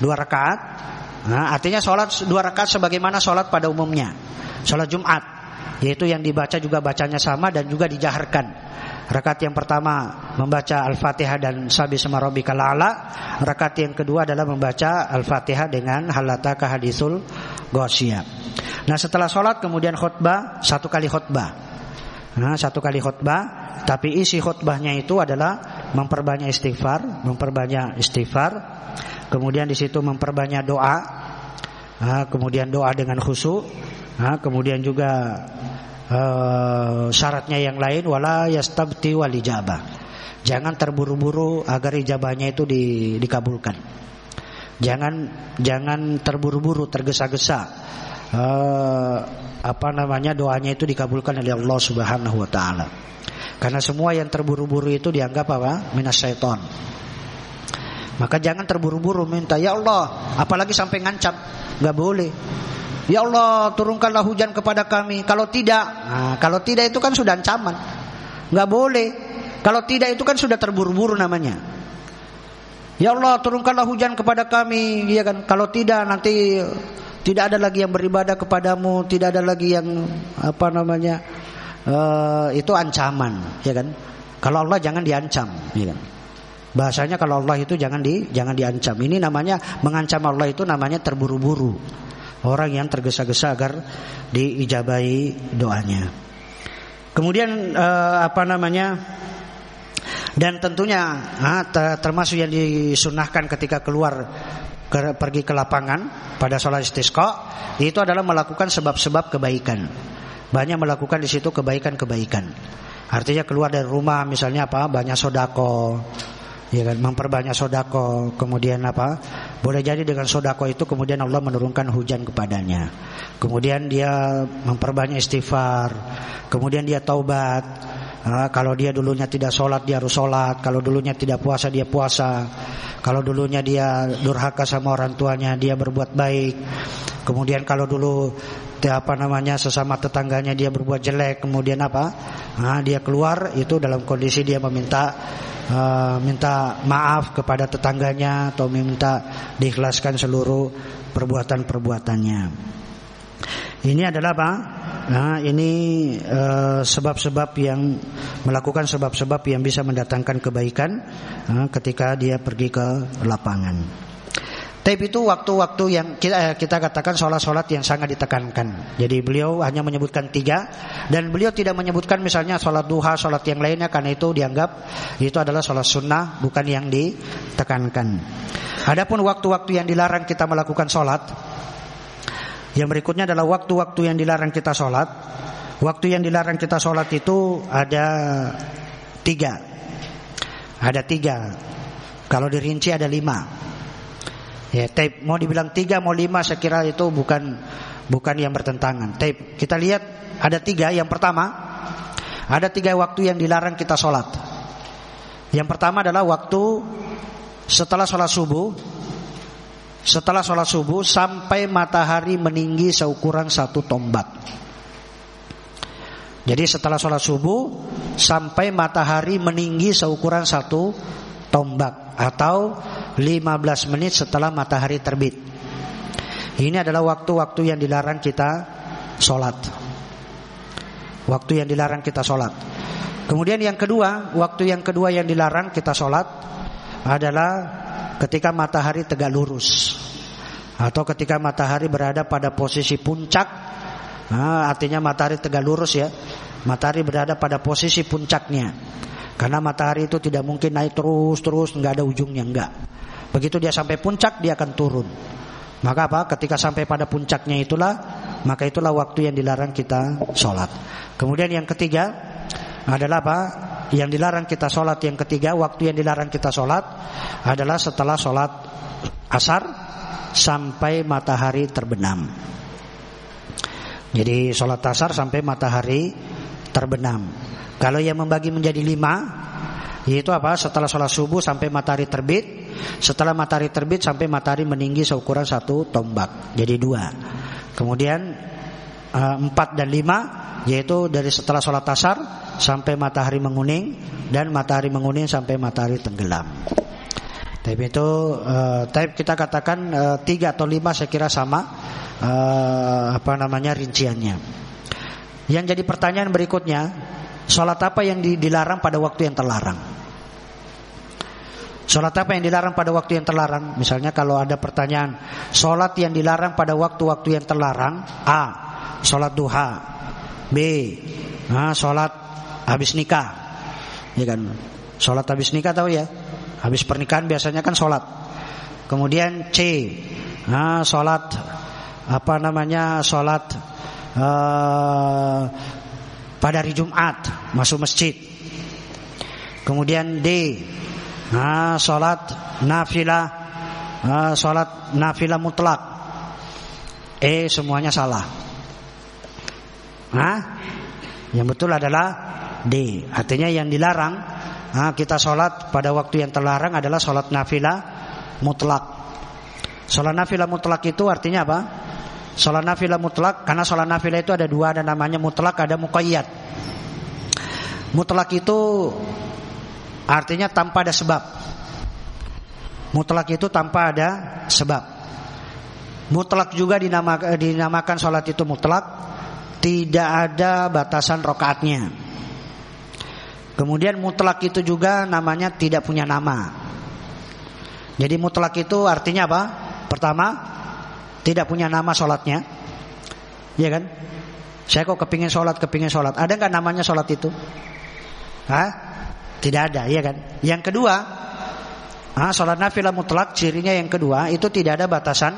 dua rakaat. Nah, artinya sholat dua rakaat sebagaimana sholat pada umumnya. Sholat Jumat, yaitu yang dibaca juga bacanya sama dan juga dijaharkan. Rakaat yang pertama membaca Al-Fatihah dan Sabi sama Rabbikal A'la. Rakaat yang kedua adalah membaca Al-Fatihah dengan Halataka Hadisul Ghasyiyah. Nah, setelah sholat kemudian khutbah satu kali khutbah. Nah, satu kali khutbah, tapi isi khutbahnya itu adalah memperbanyak istighfar, memperbanyak istighfar, Kemudian di situ memperbanyak doa. Nah, kemudian doa dengan khusyuk. Nah, kemudian juga uh, syaratnya yang lain wala yastabti wal ijabah. Jangan terburu-buru agar ijabahnya itu di, dikabulkan. Jangan jangan terburu-buru, tergesa-gesa. Uh, apa namanya doanya itu dikabulkan oleh Allah Subhanahu wa taala. Karena semua yang terburu-buru itu dianggap apa? Minas syaiton. Maka jangan terburu-buru minta ya Allah, apalagi sampai ngancam, nggak boleh. Ya Allah, turunkanlah hujan kepada kami. Kalau tidak, nah, kalau tidak itu kan sudah ancaman. nggak boleh. Kalau tidak itu kan sudah terburu-buru namanya. Ya Allah, turunkanlah hujan kepada kami. Ya kan? Kalau tidak nanti tidak ada lagi yang beribadah kepadamu, tidak ada lagi yang apa namanya? Uh, itu ancaman, ya kan? Kalau Allah jangan diancam, ya kan? Bahasanya kalau Allah itu jangan di jangan diancam. Ini namanya mengancam Allah itu namanya terburu-buru. Orang yang tergesa-gesa agar diijabahi doanya. Kemudian eh, apa namanya? Dan tentunya ah, termasuk yang disunahkan ketika keluar ke, pergi ke lapangan pada sholat istisqa itu adalah melakukan sebab-sebab kebaikan. Banyak melakukan di situ kebaikan-kebaikan. Artinya keluar dari rumah misalnya apa? Banyak sodako, ya kan memperbanyak sodako kemudian apa boleh jadi dengan sodako itu kemudian Allah menurunkan hujan kepadanya. Kemudian dia memperbanyak istighfar kemudian dia taubat. Nah, kalau dia dulunya tidak sholat dia harus sholat. Kalau dulunya tidak puasa dia puasa. Kalau dulunya dia durhaka sama orang tuanya dia berbuat baik. Kemudian kalau dulu apa namanya sesama tetangganya dia berbuat jelek kemudian apa nah, dia keluar itu dalam kondisi dia meminta uh, minta maaf kepada tetangganya atau minta diikhlaskan seluruh perbuatan-perbuatannya. Ini adalah apa? Nah ini eh, sebab-sebab uh, yang melakukan sebab-sebab yang bisa mendatangkan kebaikan uh, ketika dia pergi ke lapangan tapi itu waktu-waktu yang kita, eh, kita katakan sholat-sholat yang sangat ditekankan. Jadi beliau hanya menyebutkan tiga dan beliau tidak menyebutkan misalnya sholat duha, sholat yang lainnya karena itu dianggap itu adalah sholat sunnah bukan yang ditekankan. Adapun waktu-waktu yang dilarang kita melakukan sholat, yang berikutnya adalah waktu-waktu yang dilarang kita sholat. Waktu yang dilarang kita sholat itu ada tiga, ada tiga. Kalau dirinci ada lima. Ya, tape mau dibilang tiga mau lima saya kira itu bukan bukan yang bertentangan. Tape kita lihat ada tiga. Yang pertama ada tiga waktu yang dilarang kita sholat. Yang pertama adalah waktu setelah sholat subuh, setelah sholat subuh sampai matahari meninggi seukuran satu tombak. Jadi setelah sholat subuh sampai matahari meninggi seukuran satu tombak atau 15 menit setelah matahari terbit. Ini adalah waktu-waktu yang dilarang kita sholat. Waktu yang dilarang kita sholat. Kemudian yang kedua, waktu yang kedua yang dilarang kita sholat adalah ketika matahari tegak lurus atau ketika matahari berada pada posisi puncak. Nah, artinya matahari tegak lurus ya. Matahari berada pada posisi puncaknya. Karena matahari itu tidak mungkin naik terus terus nggak ada ujungnya enggak. Begitu dia sampai puncak dia akan turun. Maka apa? Ketika sampai pada puncaknya itulah maka itulah waktu yang dilarang kita sholat. Kemudian yang ketiga adalah apa? Yang dilarang kita sholat yang ketiga waktu yang dilarang kita sholat adalah setelah sholat asar sampai matahari terbenam. Jadi sholat asar sampai matahari terbenam. Kalau yang membagi menjadi lima, yaitu apa? Setelah sholat subuh sampai matahari terbit, setelah matahari terbit sampai matahari meninggi seukuran satu tombak, jadi dua. Kemudian eh, empat dan lima, yaitu dari setelah sholat asar sampai matahari menguning dan matahari menguning sampai matahari tenggelam. Tapi itu, uh, tapi kita katakan uh, tiga atau lima saya kira sama apa namanya rinciannya. Yang jadi pertanyaan berikutnya, Sholat apa yang dilarang pada waktu yang terlarang? Sholat apa yang dilarang pada waktu yang terlarang? Misalnya kalau ada pertanyaan Sholat yang dilarang pada waktu-waktu yang terlarang A. Sholat duha B. Nah, sholat habis nikah ya kan? Sholat habis nikah tahu ya Habis pernikahan biasanya kan sholat Kemudian C. Nah, sholat Apa namanya Sholat uh, pada hari Jumat masuk masjid. Kemudian D, nah, sholat nafilah uh, sholat nafilah mutlak. E semuanya salah. Hah? Yang betul adalah D. Artinya yang dilarang uh, kita sholat pada waktu yang terlarang adalah sholat nafilah mutlak. Sholat nafilah mutlak itu artinya apa? Sholat nafilah mutlak karena sholat nafilah itu ada dua, ada namanya mutlak, ada muqayyad. Mutlak itu artinya tanpa ada sebab. Mutlak itu tanpa ada sebab. Mutlak juga dinamakan, dinamakan sholat itu mutlak, tidak ada batasan rokaatnya. Kemudian mutlak itu juga namanya tidak punya nama. Jadi mutlak itu artinya apa? Pertama, tidak punya nama sholatnya, ya kan? Saya kok kepingin sholat, kepingin sholat. Ada nggak namanya sholat itu? Hah? Tidak ada, ya kan? Yang kedua, ah, sholat nafilah mutlak cirinya yang kedua itu tidak ada batasan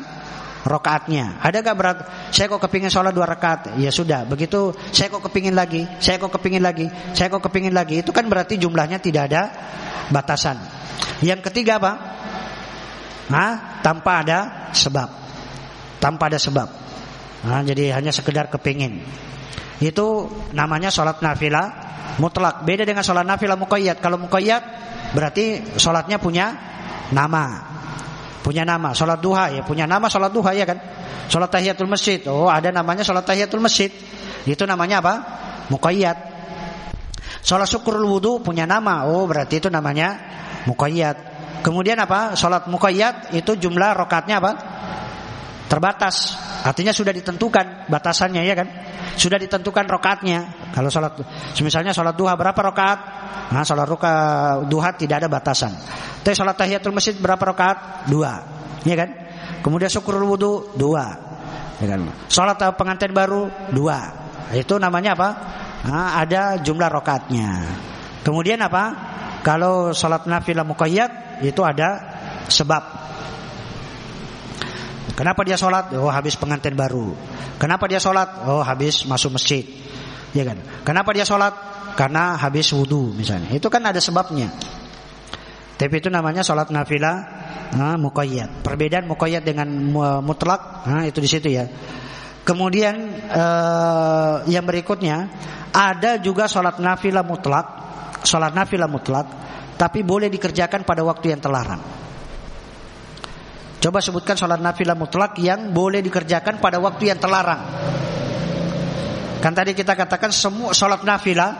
rokaatnya. Ada gak berat? Saya kok kepingin sholat dua rakaat? Ya sudah. Begitu saya kok kepingin lagi, saya kok kepingin lagi, saya kok kepingin lagi. Itu kan berarti jumlahnya tidak ada batasan. Yang ketiga apa? Nah, tanpa ada sebab. Tanpa ada sebab. Nah, jadi hanya sekedar kepingin. Itu namanya sholat nafilah mutlak. Beda dengan sholat nafilah muqayyad. Kalau muqayyad berarti sholatnya punya nama. Punya nama. Sholat duha ya punya nama sholat duha ya kan. Sholat tahiyatul masjid. Oh ada namanya sholat tahiyatul masjid. Itu namanya apa? Muqayyad. Sholat syukurul wudhu punya nama. Oh berarti itu namanya muqayyad. Kemudian apa? Sholat muqayyad itu jumlah rokatnya apa? Terbatas. Artinya sudah ditentukan batasannya ya kan? Sudah ditentukan rokatnya. Kalau sholat, misalnya sholat duha berapa rokat? Nah, sholat ruka duha tidak ada batasan. Tapi sholat tahiyatul masjid berapa rokat? Dua, ya kan? Kemudian syukur wudhu dua, ya kan? Sholat pengantin baru dua. Itu namanya apa? Nah, ada jumlah rokatnya. Kemudian apa? Kalau sholat nafilah muqayyad itu ada sebab Kenapa dia sholat? Oh habis pengantin baru. Kenapa dia sholat? Oh habis masuk masjid. Ya kan? Kenapa dia sholat? Karena habis wudhu misalnya. Itu kan ada sebabnya. Tapi itu namanya sholat nafilah nah, muqayyad. Perbedaan muqayyad dengan mutlak, nah, itu di situ ya. Kemudian eh, yang berikutnya ada juga sholat nafilah mutlak, sholat nafilah mutlak, tapi boleh dikerjakan pada waktu yang terlarang. Coba sebutkan sholat nafilah mutlak yang boleh dikerjakan pada waktu yang terlarang. Kan tadi kita katakan semua sholat nafilah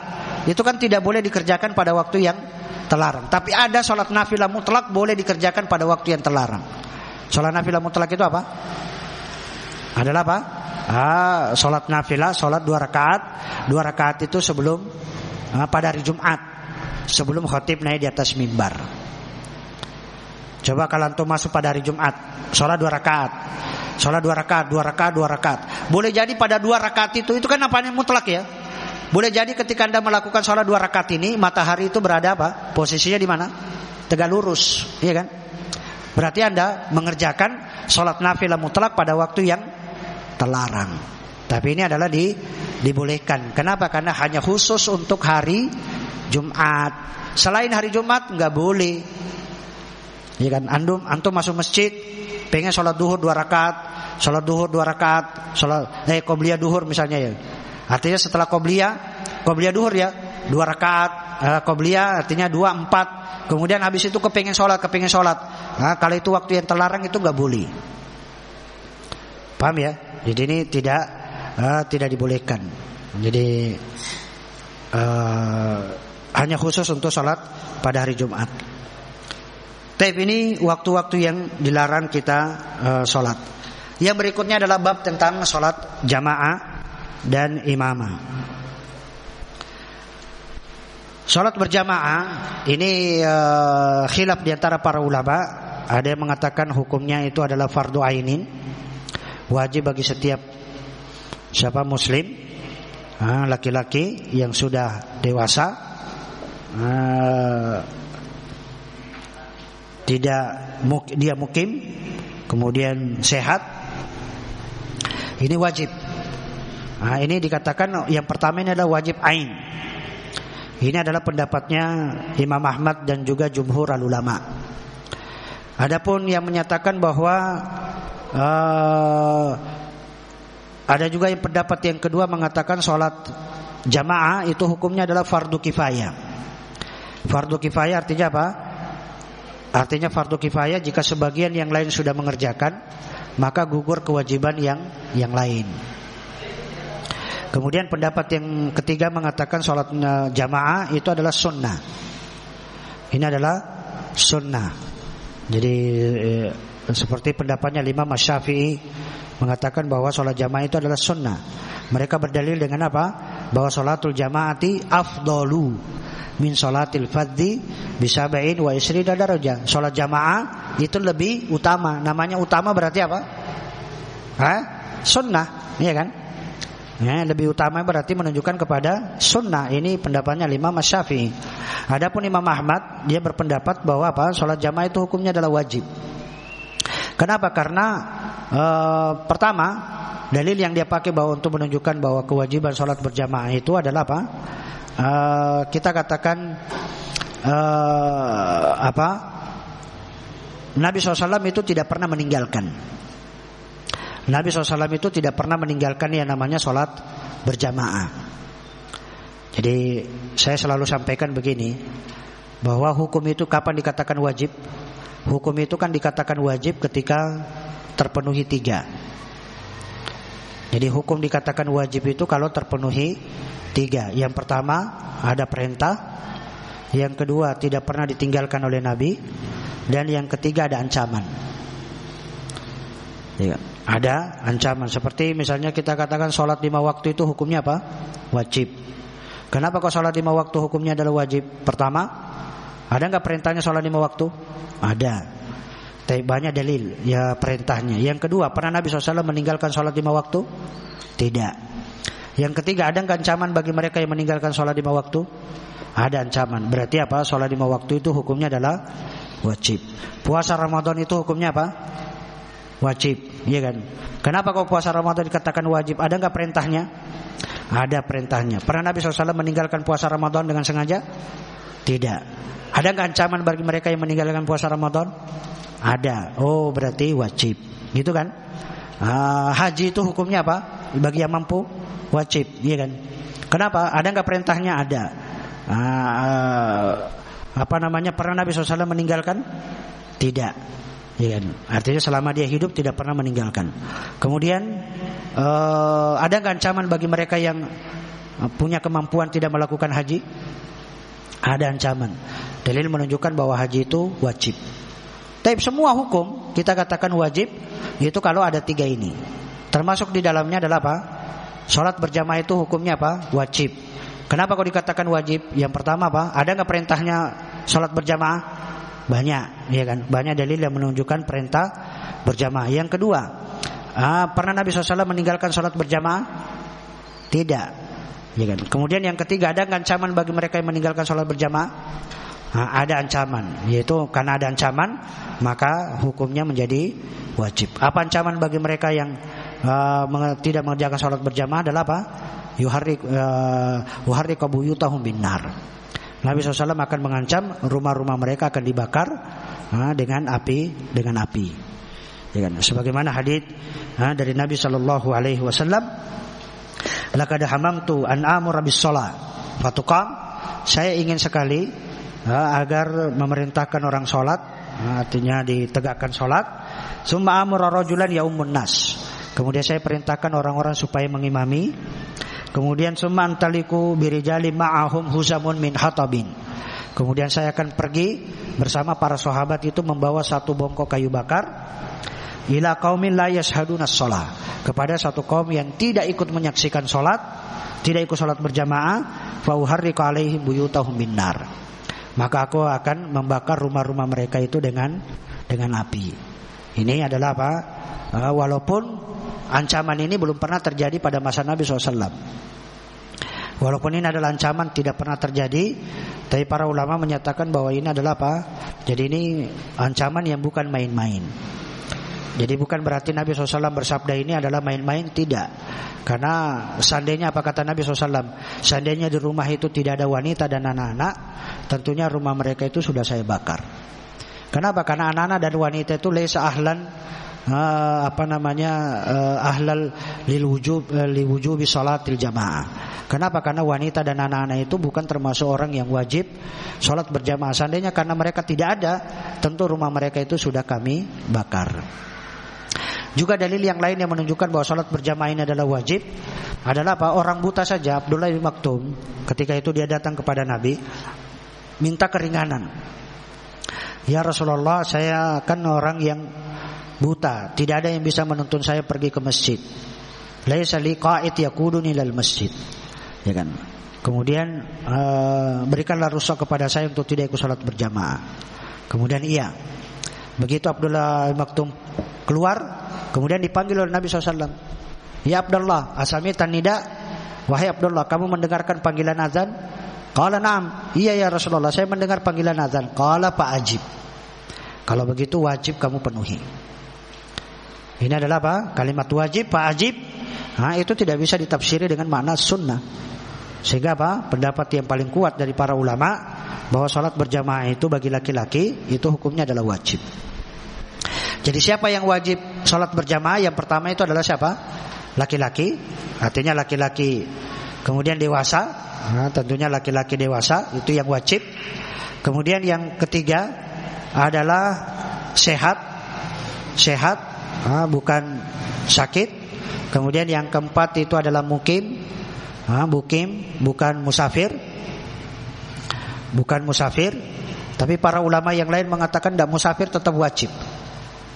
itu kan tidak boleh dikerjakan pada waktu yang terlarang. Tapi ada sholat nafilah mutlak boleh dikerjakan pada waktu yang terlarang. Sholat nafilah mutlak itu apa? Adalah apa? Ah, sholat nafilah, sholat dua rakaat. Dua rakaat itu sebelum ah, pada hari Jumat, sebelum khotib naik di atas mimbar. Coba kalau antum masuk pada hari Jumat, sholat dua rakaat, sholat dua rakaat, dua rakaat, dua rakaat. Boleh jadi pada dua rakaat itu, itu kan apa yang mutlak ya? Boleh jadi ketika anda melakukan sholat dua rakaat ini, matahari itu berada apa? Posisinya di mana? Tegak lurus, iya kan? Berarti anda mengerjakan sholat nafilah mutlak pada waktu yang terlarang. Tapi ini adalah di, dibolehkan. Kenapa? Karena hanya khusus untuk hari Jumat. Selain hari Jumat nggak boleh. Ya kan antum antum masuk masjid pengen sholat duhur dua rakaat, sholat duhur dua rakaat, sholat eh qobliyah duhur misalnya ya. Artinya setelah qobliyah, qobliyah duhur ya dua rakaat, eh, qobliyah artinya dua empat. Kemudian habis itu kepengen sholat, kepengen sholat. Nah, kalau itu waktu yang terlarang itu nggak boleh. Paham ya? Jadi ini tidak uh, tidak dibolehkan. Jadi uh, hanya khusus untuk sholat pada hari Jumat. Taib ini waktu-waktu yang dilarang kita uh, sholat. Yang berikutnya adalah bab tentang sholat jamaah dan imamah. Sholat berjamaah ini uh, khilaf di antara para ulama. Ada yang mengatakan hukumnya itu adalah fardu ainin, wajib bagi setiap siapa muslim, laki-laki yang sudah dewasa. Uh, tidak dia mukim kemudian sehat ini wajib nah, ini dikatakan yang pertama ini adalah wajib ain ini adalah pendapatnya Imam Ahmad dan juga jumhur al ulama Adapun yang menyatakan bahwa uh, ada juga yang pendapat yang kedua mengatakan sholat jamaah itu hukumnya adalah fardu kifayah. Fardu kifayah artinya apa? Artinya fardu kifayah jika sebagian yang lain sudah mengerjakan, maka gugur kewajiban yang yang lain. Kemudian pendapat yang ketiga mengatakan sholat eh, jamaah itu adalah sunnah. Ini adalah sunnah. Jadi eh, seperti pendapatnya lima Syafi'i mengatakan bahwa sholat jamaah itu adalah sunnah. Mereka berdalil dengan apa? Bahwa sholatul jamaati afdolu min sholatil fadhi bisabain wa isri daraja. Sholat jamaah itu lebih utama. Namanya utama berarti apa? Hah? Sunnah, iya kan? Ya, lebih utama berarti menunjukkan kepada sunnah. Ini pendapatnya lima Mas Syafi'i. Adapun Imam Ahmad dia berpendapat bahwa apa? Sholat jamaah itu hukumnya adalah wajib. Kenapa? Karena e, pertama dalil yang dia pakai bahwa untuk menunjukkan bahwa kewajiban sholat berjamaah itu adalah apa? E, kita katakan e, apa? Nabi SAW itu tidak pernah meninggalkan. Nabi SAW itu tidak pernah meninggalkan yang namanya sholat berjamaah. Jadi saya selalu sampaikan begini bahwa hukum itu kapan dikatakan wajib? Hukum itu kan dikatakan wajib ketika terpenuhi tiga. Jadi hukum dikatakan wajib itu kalau terpenuhi tiga. Yang pertama ada perintah, yang kedua tidak pernah ditinggalkan oleh Nabi, dan yang ketiga ada ancaman. Ya, ada ancaman. Seperti misalnya kita katakan sholat lima waktu itu hukumnya apa? Wajib. Kenapa kok sholat lima waktu hukumnya adalah wajib? Pertama, ada nggak perintahnya sholat lima waktu? Ada. Tapi banyak dalil ya perintahnya. Yang kedua, pernah Nabi SAW meninggalkan sholat lima waktu? Tidak. Yang ketiga, ada nggak ancaman bagi mereka yang meninggalkan sholat lima waktu? Ada ancaman. Berarti apa? Sholat lima waktu itu hukumnya adalah wajib. Puasa Ramadan itu hukumnya apa? Wajib, iya kan? Kenapa kok puasa Ramadan dikatakan wajib? Ada nggak perintahnya? Ada perintahnya. Pernah Nabi SAW meninggalkan puasa Ramadan dengan sengaja? Tidak. Ada nggak ancaman bagi mereka yang meninggalkan puasa Ramadan? Ada. Oh berarti wajib. Gitu kan? Ah, haji itu hukumnya apa? Bagi yang mampu wajib, iya kan? Kenapa? Ada nggak perintahnya? Ada. Ah, apa namanya? Pernah Nabi SAW meninggalkan? Tidak. Ya kan? Artinya selama dia hidup tidak pernah meninggalkan. Kemudian uh, ada nggak ancaman bagi mereka yang punya kemampuan tidak melakukan haji? Ada ancaman. Dalil menunjukkan bahwa haji itu wajib. Tapi semua hukum kita katakan wajib itu kalau ada tiga ini. Termasuk di dalamnya adalah apa? Sholat berjamaah itu hukumnya apa? Wajib. Kenapa kok dikatakan wajib? Yang pertama apa? Ada nggak perintahnya sholat berjamaah? Banyak, ya kan? Banyak dalil yang menunjukkan perintah berjamaah. Yang kedua, ah, pernah Nabi SAW meninggalkan sholat berjamaah? Tidak, ya kan? Kemudian yang ketiga, ada ancaman bagi mereka yang meninggalkan sholat berjamaah? Ada ancaman, yaitu karena ada ancaman maka hukumnya menjadi wajib. Apa ancaman bagi mereka yang uh, tidak mengerjakan sholat berjamaah adalah apa? Yuharrik uh, yuharrik kabuyutahum binar. Nabi SAW akan mengancam rumah-rumah mereka akan dibakar uh, dengan api dengan api. Ya kan? Sebagaimana hadis uh, dari Nabi Shallallahu Alaihi Wasallam, "Laqad hamamtu an amura bis shalah fatuqam." Saya ingin sekali agar memerintahkan orang sholat artinya ditegakkan sholat. Summa amura rajulan ya ummun nas. Kemudian saya perintahkan orang-orang supaya mengimami. Kemudian summa antaliku birijali ma'ahum huzamun min hatabin. Kemudian saya akan pergi bersama para sahabat itu membawa satu bongkok kayu bakar. Ila qaumin la yashhaduna shalah kepada satu kaum yang tidak ikut menyaksikan sholat tidak ikut sholat berjamaah fa alaihim buyutahum binnar maka aku akan membakar rumah-rumah mereka itu dengan dengan api. Ini adalah apa? Uh, walaupun ancaman ini belum pernah terjadi pada masa Nabi SAW. Walaupun ini adalah ancaman tidak pernah terjadi, tapi para ulama menyatakan bahwa ini adalah apa? Jadi ini ancaman yang bukan main-main. Jadi bukan berarti Nabi SAW bersabda ini adalah main-main Tidak Karena seandainya apa kata Nabi SAW Seandainya di rumah itu tidak ada wanita dan anak-anak Tentunya rumah mereka itu sudah saya bakar Kenapa? Karena anak-anak dan wanita itu lesa ahlan uh, apa namanya uh, ahlal lil wujub uh, li wujubi salatil jamaah. Kenapa? Karena wanita dan anak-anak itu bukan termasuk orang yang wajib sholat berjamaah. Seandainya karena mereka tidak ada, tentu rumah mereka itu sudah kami bakar. Juga dalil yang lain yang menunjukkan bahwa sholat berjamaah ini adalah wajib adalah apa? Orang buta saja Abdullah bin Maktum ketika itu dia datang kepada Nabi minta keringanan. Ya Rasulullah, saya kan orang yang buta, tidak ada yang bisa menuntun saya pergi ke masjid. Laisa li qa'id yakuduni lal masjid. Ya kan? Kemudian uh, berikanlah rusak kepada saya untuk tidak ikut salat berjamaah. Kemudian iya. Begitu Abdullah Maktum keluar, kemudian dipanggil oleh Nabi SAW. Ya Abdullah, asami tanida. Wahai Abdullah, kamu mendengarkan panggilan azan? Qala na'am. Iya ya Rasulullah, saya mendengar panggilan azan. Qala pak ajib. Kalau begitu wajib kamu penuhi. Ini adalah apa? Kalimat wajib, pak ajib. Nah, itu tidak bisa ditafsiri dengan makna sunnah. Sehingga apa? Pendapat yang paling kuat dari para ulama bahwa sholat berjamaah itu bagi laki-laki itu hukumnya adalah wajib. Jadi siapa yang wajib sholat berjamaah? Yang pertama itu adalah siapa? Laki-laki. Artinya laki-laki kemudian dewasa. Nah, tentunya laki-laki dewasa itu yang wajib. Kemudian yang ketiga adalah sehat, sehat, nah, bukan sakit. Kemudian yang keempat itu adalah mukim, Ha, bukim bukan musafir. Bukan musafir, tapi para ulama yang lain mengatakan tidak musafir tetap wajib.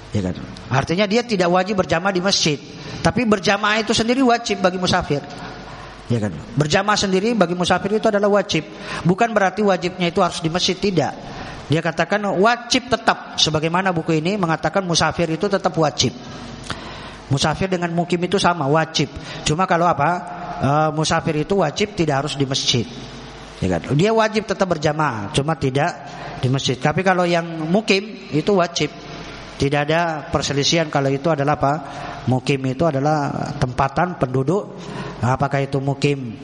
Ya kan? Artinya dia tidak wajib berjamaah di masjid, tapi berjamaah itu sendiri wajib bagi musafir. Ya kan? Berjamaah sendiri bagi musafir itu adalah wajib. Bukan berarti wajibnya itu harus di masjid tidak. Dia katakan wajib tetap sebagaimana buku ini mengatakan musafir itu tetap wajib. Musafir dengan mukim itu sama wajib. Cuma kalau apa? uh, musafir itu wajib tidak harus di masjid. Ya kan? Dia wajib tetap berjamaah, cuma tidak di masjid. Tapi kalau yang mukim itu wajib. Tidak ada perselisihan kalau itu adalah apa? Mukim itu adalah tempatan penduduk. Apakah itu mukim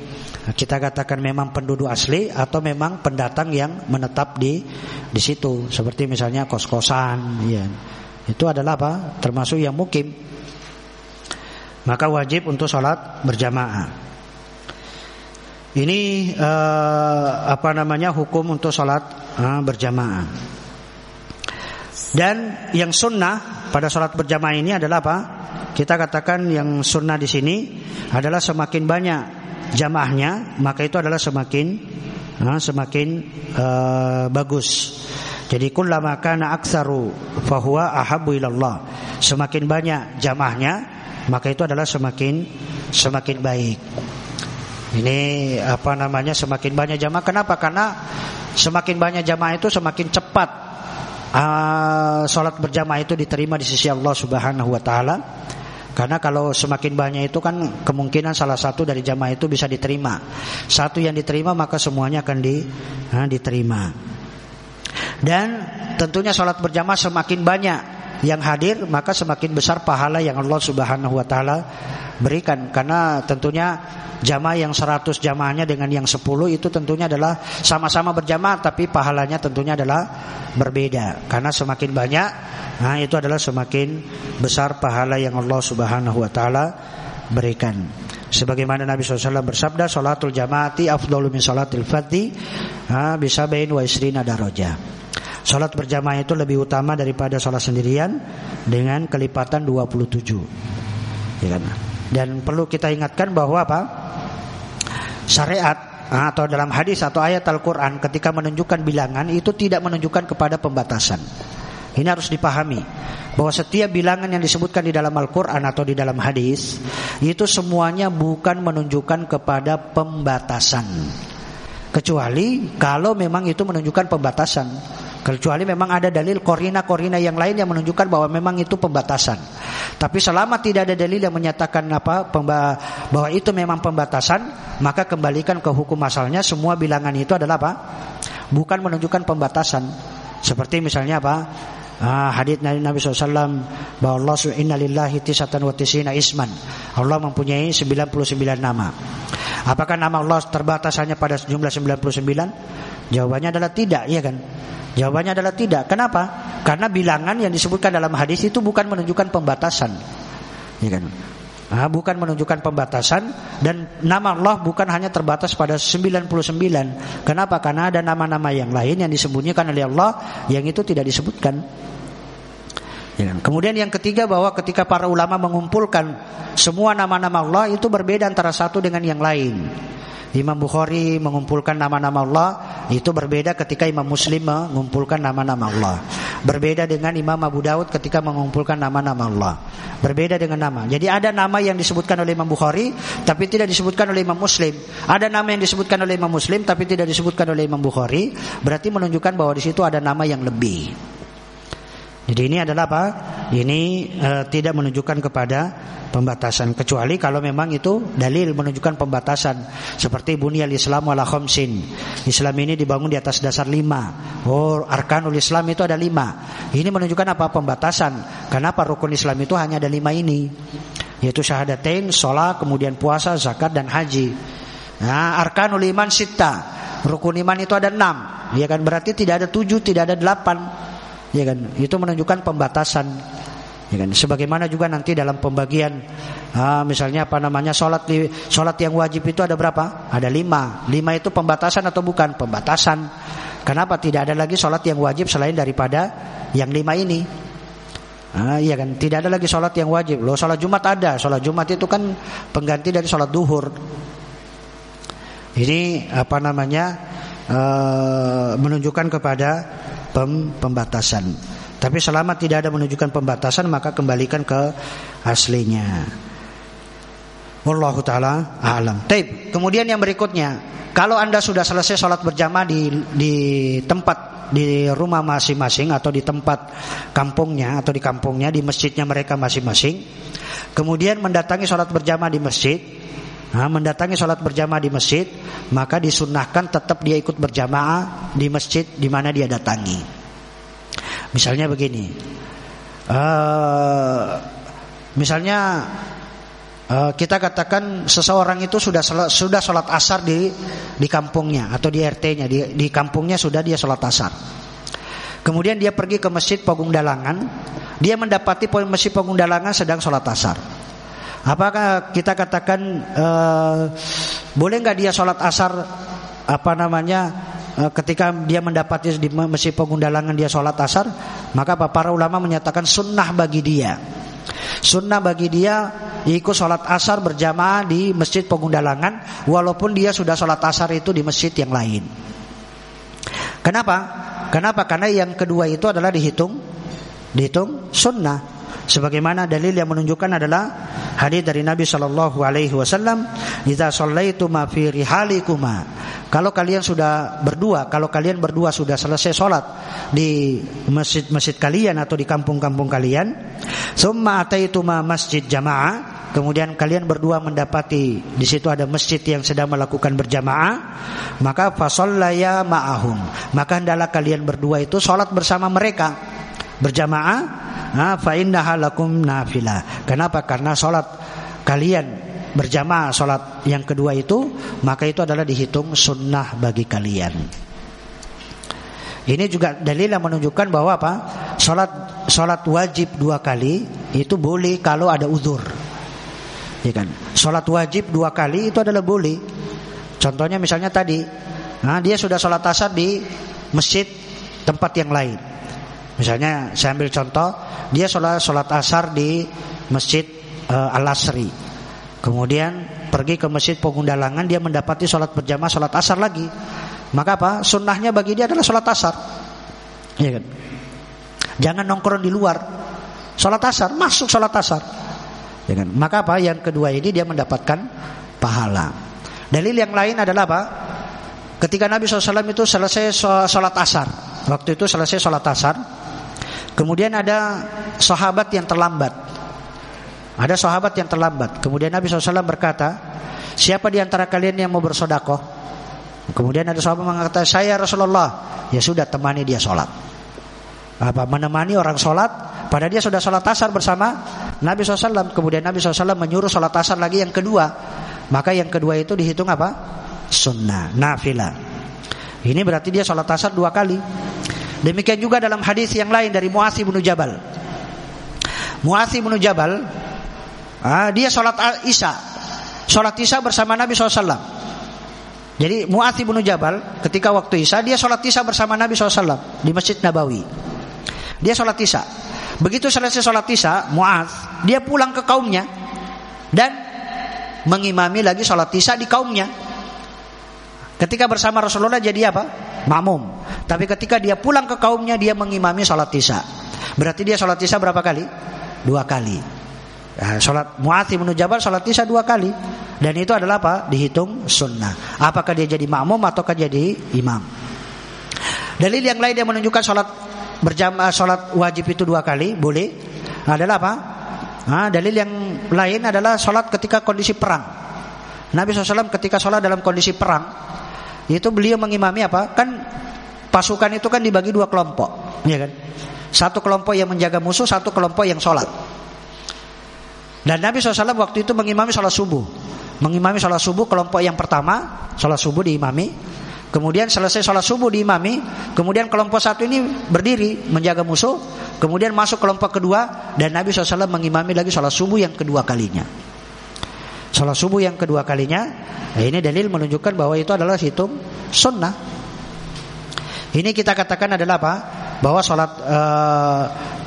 kita katakan memang penduduk asli atau memang pendatang yang menetap di di situ seperti misalnya kos-kosan ya. Itu adalah apa? Termasuk yang mukim. Maka wajib untuk sholat berjamaah. Ini uh, apa namanya hukum untuk sholat uh, berjamaah. Dan yang sunnah pada sholat berjamaah ini adalah apa? Kita katakan yang sunnah di sini adalah semakin banyak jamaahnya, maka itu adalah semakin semakin uh, bagus. Jadi kullama kana aktsaru fahuwa ahabbu ilallah. Semakin banyak jamaahnya, maka itu adalah semakin semakin baik. Ini apa namanya semakin banyak jamaah. Kenapa? Karena semakin banyak jamaah itu semakin cepat uh, sholat berjamaah itu diterima di sisi Allah Subhanahu Wa Taala. Karena kalau semakin banyak itu kan kemungkinan salah satu dari jamaah itu bisa diterima. Satu yang diterima maka semuanya akan di, diterima. Dan tentunya sholat berjamaah semakin banyak yang hadir maka semakin besar pahala yang Allah Subhanahu wa taala berikan karena tentunya jamaah yang 100 jamaahnya dengan yang 10 itu tentunya adalah sama-sama berjamaah tapi pahalanya tentunya adalah berbeda karena semakin banyak nah itu adalah semakin besar pahala yang Allah Subhanahu wa taala berikan. Sebagaimana Nabi SAW bersabda, salatul jamaati afdalu min salatil fadhi bisa bain wa isrina darajah. Salat berjamaah itu lebih utama daripada salat sendirian dengan kelipatan 27. Ya kan? Dan perlu kita ingatkan bahwa apa? Syariat atau dalam hadis atau ayat Al-Qur'an ketika menunjukkan bilangan itu tidak menunjukkan kepada pembatasan. Ini harus dipahami bahwa setiap bilangan yang disebutkan di dalam Al-Qur'an atau di dalam hadis itu semuanya bukan menunjukkan kepada pembatasan. Kecuali kalau memang itu menunjukkan pembatasan. Kecuali memang ada dalil korina-korina yang lain yang menunjukkan bahwa memang itu pembatasan. Tapi selama tidak ada dalil yang menyatakan apa bahwa itu memang pembatasan, maka kembalikan ke hukum asalnya semua bilangan itu adalah apa? Bukan menunjukkan pembatasan. Seperti misalnya apa? Ah, hadits Nabi Nabi SAW bahwa Allah Inna lillahi tisatan wa tisina isman. Allah mempunyai 99 nama. Apakah nama Allah terbatas hanya pada jumlah 99? Jawabannya adalah tidak, ya kan? Jawabannya adalah tidak. Kenapa? Karena bilangan yang disebutkan dalam hadis itu bukan menunjukkan pembatasan. Ya kan? Nah, bukan menunjukkan pembatasan dan nama Allah bukan hanya terbatas pada 99. Kenapa? Karena ada nama-nama yang lain yang disembunyikan oleh Allah yang itu tidak disebutkan. Ya kan? Kemudian yang ketiga bahwa ketika para ulama mengumpulkan semua nama-nama Allah itu berbeda antara satu dengan yang lain. Imam Bukhari mengumpulkan nama-nama Allah itu berbeda ketika Imam Muslim mengumpulkan nama-nama Allah. Berbeda dengan Imam Abu Daud ketika mengumpulkan nama-nama Allah. Berbeda dengan nama. Jadi ada nama yang disebutkan oleh Imam Bukhari tapi tidak disebutkan oleh Imam Muslim. Ada nama yang disebutkan oleh Imam Muslim tapi tidak disebutkan oleh Imam Bukhari, berarti menunjukkan bahwa di situ ada nama yang lebih. Jadi ini adalah apa? Ini e, tidak menunjukkan kepada pembatasan kecuali kalau memang itu dalil menunjukkan pembatasan seperti bunyal Islam wala khamsin. Islam ini dibangun di atas dasar lima. Oh, arkanul Islam itu ada lima. Ini menunjukkan apa? Pembatasan. Kenapa rukun Islam itu hanya ada lima ini? Yaitu syahadatain, sholat, kemudian puasa, zakat dan haji. Nah, arkanul iman sita. Rukun iman itu ada enam. Ya kan berarti tidak ada tujuh, tidak ada delapan ya kan? Itu menunjukkan pembatasan. Ya kan? Sebagaimana juga nanti dalam pembagian ah, misalnya apa namanya sholat sholat yang wajib itu ada berapa? Ada lima. Lima itu pembatasan atau bukan? Pembatasan. Kenapa tidak ada lagi sholat yang wajib selain daripada yang lima ini? Ah, iya kan, tidak ada lagi sholat yang wajib. Loh, sholat Jumat ada. Sholat Jumat itu kan pengganti dari sholat duhur. Ini apa namanya uh, menunjukkan kepada pem pembatasan. Tapi selama tidak ada menunjukkan pembatasan maka kembalikan ke aslinya. Wallahu taala alam. Taib. Kemudian yang berikutnya, kalau Anda sudah selesai sholat berjamaah di di tempat di rumah masing-masing atau di tempat kampungnya atau di kampungnya di masjidnya mereka masing-masing, kemudian mendatangi sholat berjamaah di masjid, nah, mendatangi sholat berjamaah di masjid, maka disunahkan tetap dia ikut berjamaah di masjid di mana dia datangi. Misalnya begini, uh, misalnya uh, kita katakan seseorang itu sudah sudah sholat asar di di kampungnya atau di RT-nya di, di kampungnya sudah dia sholat asar. Kemudian dia pergi ke masjid Pogung Dalangan, dia mendapati masjid Pogung Dalangan sedang sholat asar. Apakah kita katakan uh, boleh nggak dia sholat asar apa namanya uh, ketika dia mendapati di masjid pengundalangan dia sholat asar maka para ulama menyatakan sunnah bagi dia. Sunnah bagi dia ikut sholat asar berjamaah di masjid pengundalangan walaupun dia sudah sholat asar itu di masjid yang lain. Kenapa? Kenapa? Karena yang kedua itu adalah dihitung dihitung sunnah sebagaimana dalil yang menunjukkan adalah hadis dari Nabi Shallallahu alaihi wasallam "Idza shallaituma fi rihalikuma" Kalau kalian sudah berdua, kalau kalian berdua sudah selesai sholat di masjid-masjid kalian atau di kampung-kampung kalian, summa ataituma masjid jamaah, kemudian kalian berdua mendapati di situ ada masjid yang sedang melakukan berjamaah, maka fasallaya ma'ahum. Maka hendaklah kalian berdua itu sholat bersama mereka berjamaah fa innaha lakum nafilah. Kenapa? Karena salat kalian berjamaah salat yang kedua itu maka itu adalah dihitung sunnah bagi kalian. Ini juga dalil yang menunjukkan bahwa apa? Salat salat wajib dua kali itu boleh kalau ada uzur. Ya kan? Salat wajib dua kali itu adalah boleh. Contohnya misalnya tadi, nah dia sudah salat asar di masjid tempat yang lain. Misalnya saya ambil contoh, dia sholat sholat asar di masjid uh, Al Asri, kemudian pergi ke masjid Pengundalangan, dia mendapati sholat berjamaah sholat asar lagi. Maka apa? Sunnahnya bagi dia adalah sholat asar. Ya kan? Jangan nongkrong di luar. Sholat asar, masuk sholat asar. Ya kan? Maka apa? Yang kedua ini dia mendapatkan pahala. Dalil yang lain adalah apa? Ketika Nabi SAW itu selesai sholat asar. Waktu itu selesai sholat asar. Kemudian ada sahabat yang terlambat. Ada sahabat yang terlambat. Kemudian Nabi SAW berkata, siapa di antara kalian yang mau bersodakoh? Kemudian ada sahabat mengatakan, saya Rasulullah. Ya sudah temani dia sholat. Apa menemani orang sholat? Pada dia sudah sholat asar bersama Nabi SAW. Kemudian Nabi SAW menyuruh sholat asar lagi yang kedua. Maka yang kedua itu dihitung apa? Sunnah, nafilah. Ini berarti dia sholat asar dua kali. Demikian juga dalam hadis yang lain dari Muasi bin Jabal. Muasi bin Jabal, dia sholat Isya, sholat Isya bersama Nabi SAW. Jadi Muasi bin Jabal ketika waktu Isya dia sholat Isya bersama Nabi SAW di Masjid Nabawi. Dia sholat Isya. Begitu selesai sholat Isya, Muaz dia pulang ke kaumnya dan mengimami lagi sholat Isya di kaumnya. Ketika bersama Rasulullah jadi apa? Makmum. Tapi ketika dia pulang ke kaumnya dia mengimami sholat isya. Berarti dia sholat isya berapa kali? Dua kali. Nah, sholat muati bin Jabal sholat isya dua kali. Dan itu adalah apa? Dihitung sunnah. Apakah dia jadi makmum ataukah jadi imam? Dalil yang lain yang menunjukkan sholat berjamaah sholat wajib itu dua kali boleh adalah apa? Nah, dalil yang lain adalah sholat ketika kondisi perang. Nabi SAW ketika sholat dalam kondisi perang itu beliau mengimami apa? Kan pasukan itu kan dibagi dua kelompok, ya kan? Satu kelompok yang menjaga musuh, satu kelompok yang sholat. Dan Nabi SAW waktu itu mengimami sholat subuh. Mengimami sholat subuh kelompok yang pertama, sholat subuh diimami. Kemudian selesai sholat subuh diimami. Kemudian kelompok satu ini berdiri menjaga musuh. Kemudian masuk kelompok kedua. Dan Nabi SAW mengimami lagi sholat subuh yang kedua kalinya. Sholat subuh yang kedua kalinya nah Ini dalil menunjukkan bahwa itu adalah hitung sunnah Ini kita katakan adalah apa? Bahwa sholat uh,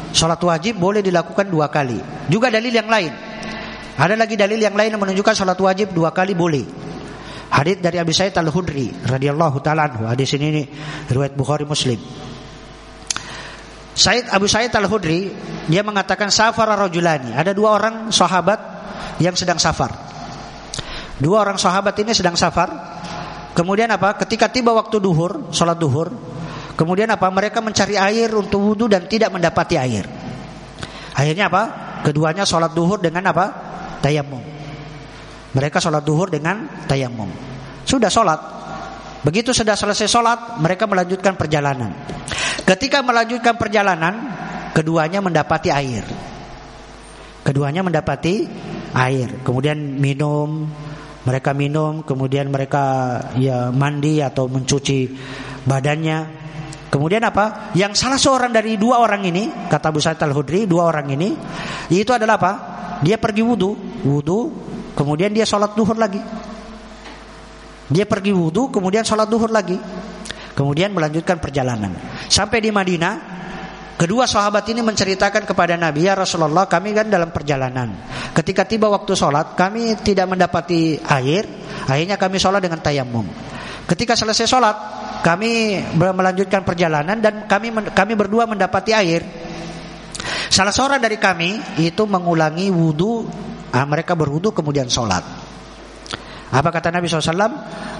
Sholat wajib boleh dilakukan dua kali Juga dalil yang lain Ada lagi dalil yang lain yang menunjukkan sholat wajib dua kali boleh Hadis dari Abi Said Al-Hudri radhiyallahu taala anhu. Hadis ini, ini riwayat Bukhari Muslim. Said Abu Said Al-Hudri dia mengatakan safar rajulani. Ada dua orang sahabat yang sedang safar. Dua orang sahabat ini sedang safar. Kemudian apa? Ketika tiba waktu duhur, sholat duhur. Kemudian apa? Mereka mencari air untuk wudhu dan tidak mendapati air. Akhirnya apa? Keduanya sholat duhur dengan apa? Tayamum. Mereka sholat duhur dengan tayamum. Sudah sholat. Begitu sudah selesai sholat, mereka melanjutkan perjalanan. Ketika melanjutkan perjalanan, keduanya mendapati air. Keduanya mendapati air. Kemudian minum, mereka minum, kemudian mereka ya mandi atau mencuci badannya. Kemudian apa? Yang salah seorang dari dua orang ini, kata Abu Sa'id Al-Hudri, dua orang ini, itu adalah apa? Dia pergi wudhu, wudhu, kemudian dia sholat duhur lagi. Dia pergi wudhu, kemudian sholat duhur lagi. Kemudian melanjutkan perjalanan. Sampai di Madinah, Kedua sahabat ini menceritakan kepada Nabi, ya Rasulullah kami kan dalam perjalanan. Ketika tiba waktu sholat, kami tidak mendapati air, akhirnya kami sholat dengan tayamum. Ketika selesai sholat, kami melanjutkan perjalanan dan kami kami berdua mendapati air. Salah seorang dari kami itu mengulangi wudhu, ah, mereka berwudhu kemudian sholat. Apa kata Nabi SAW?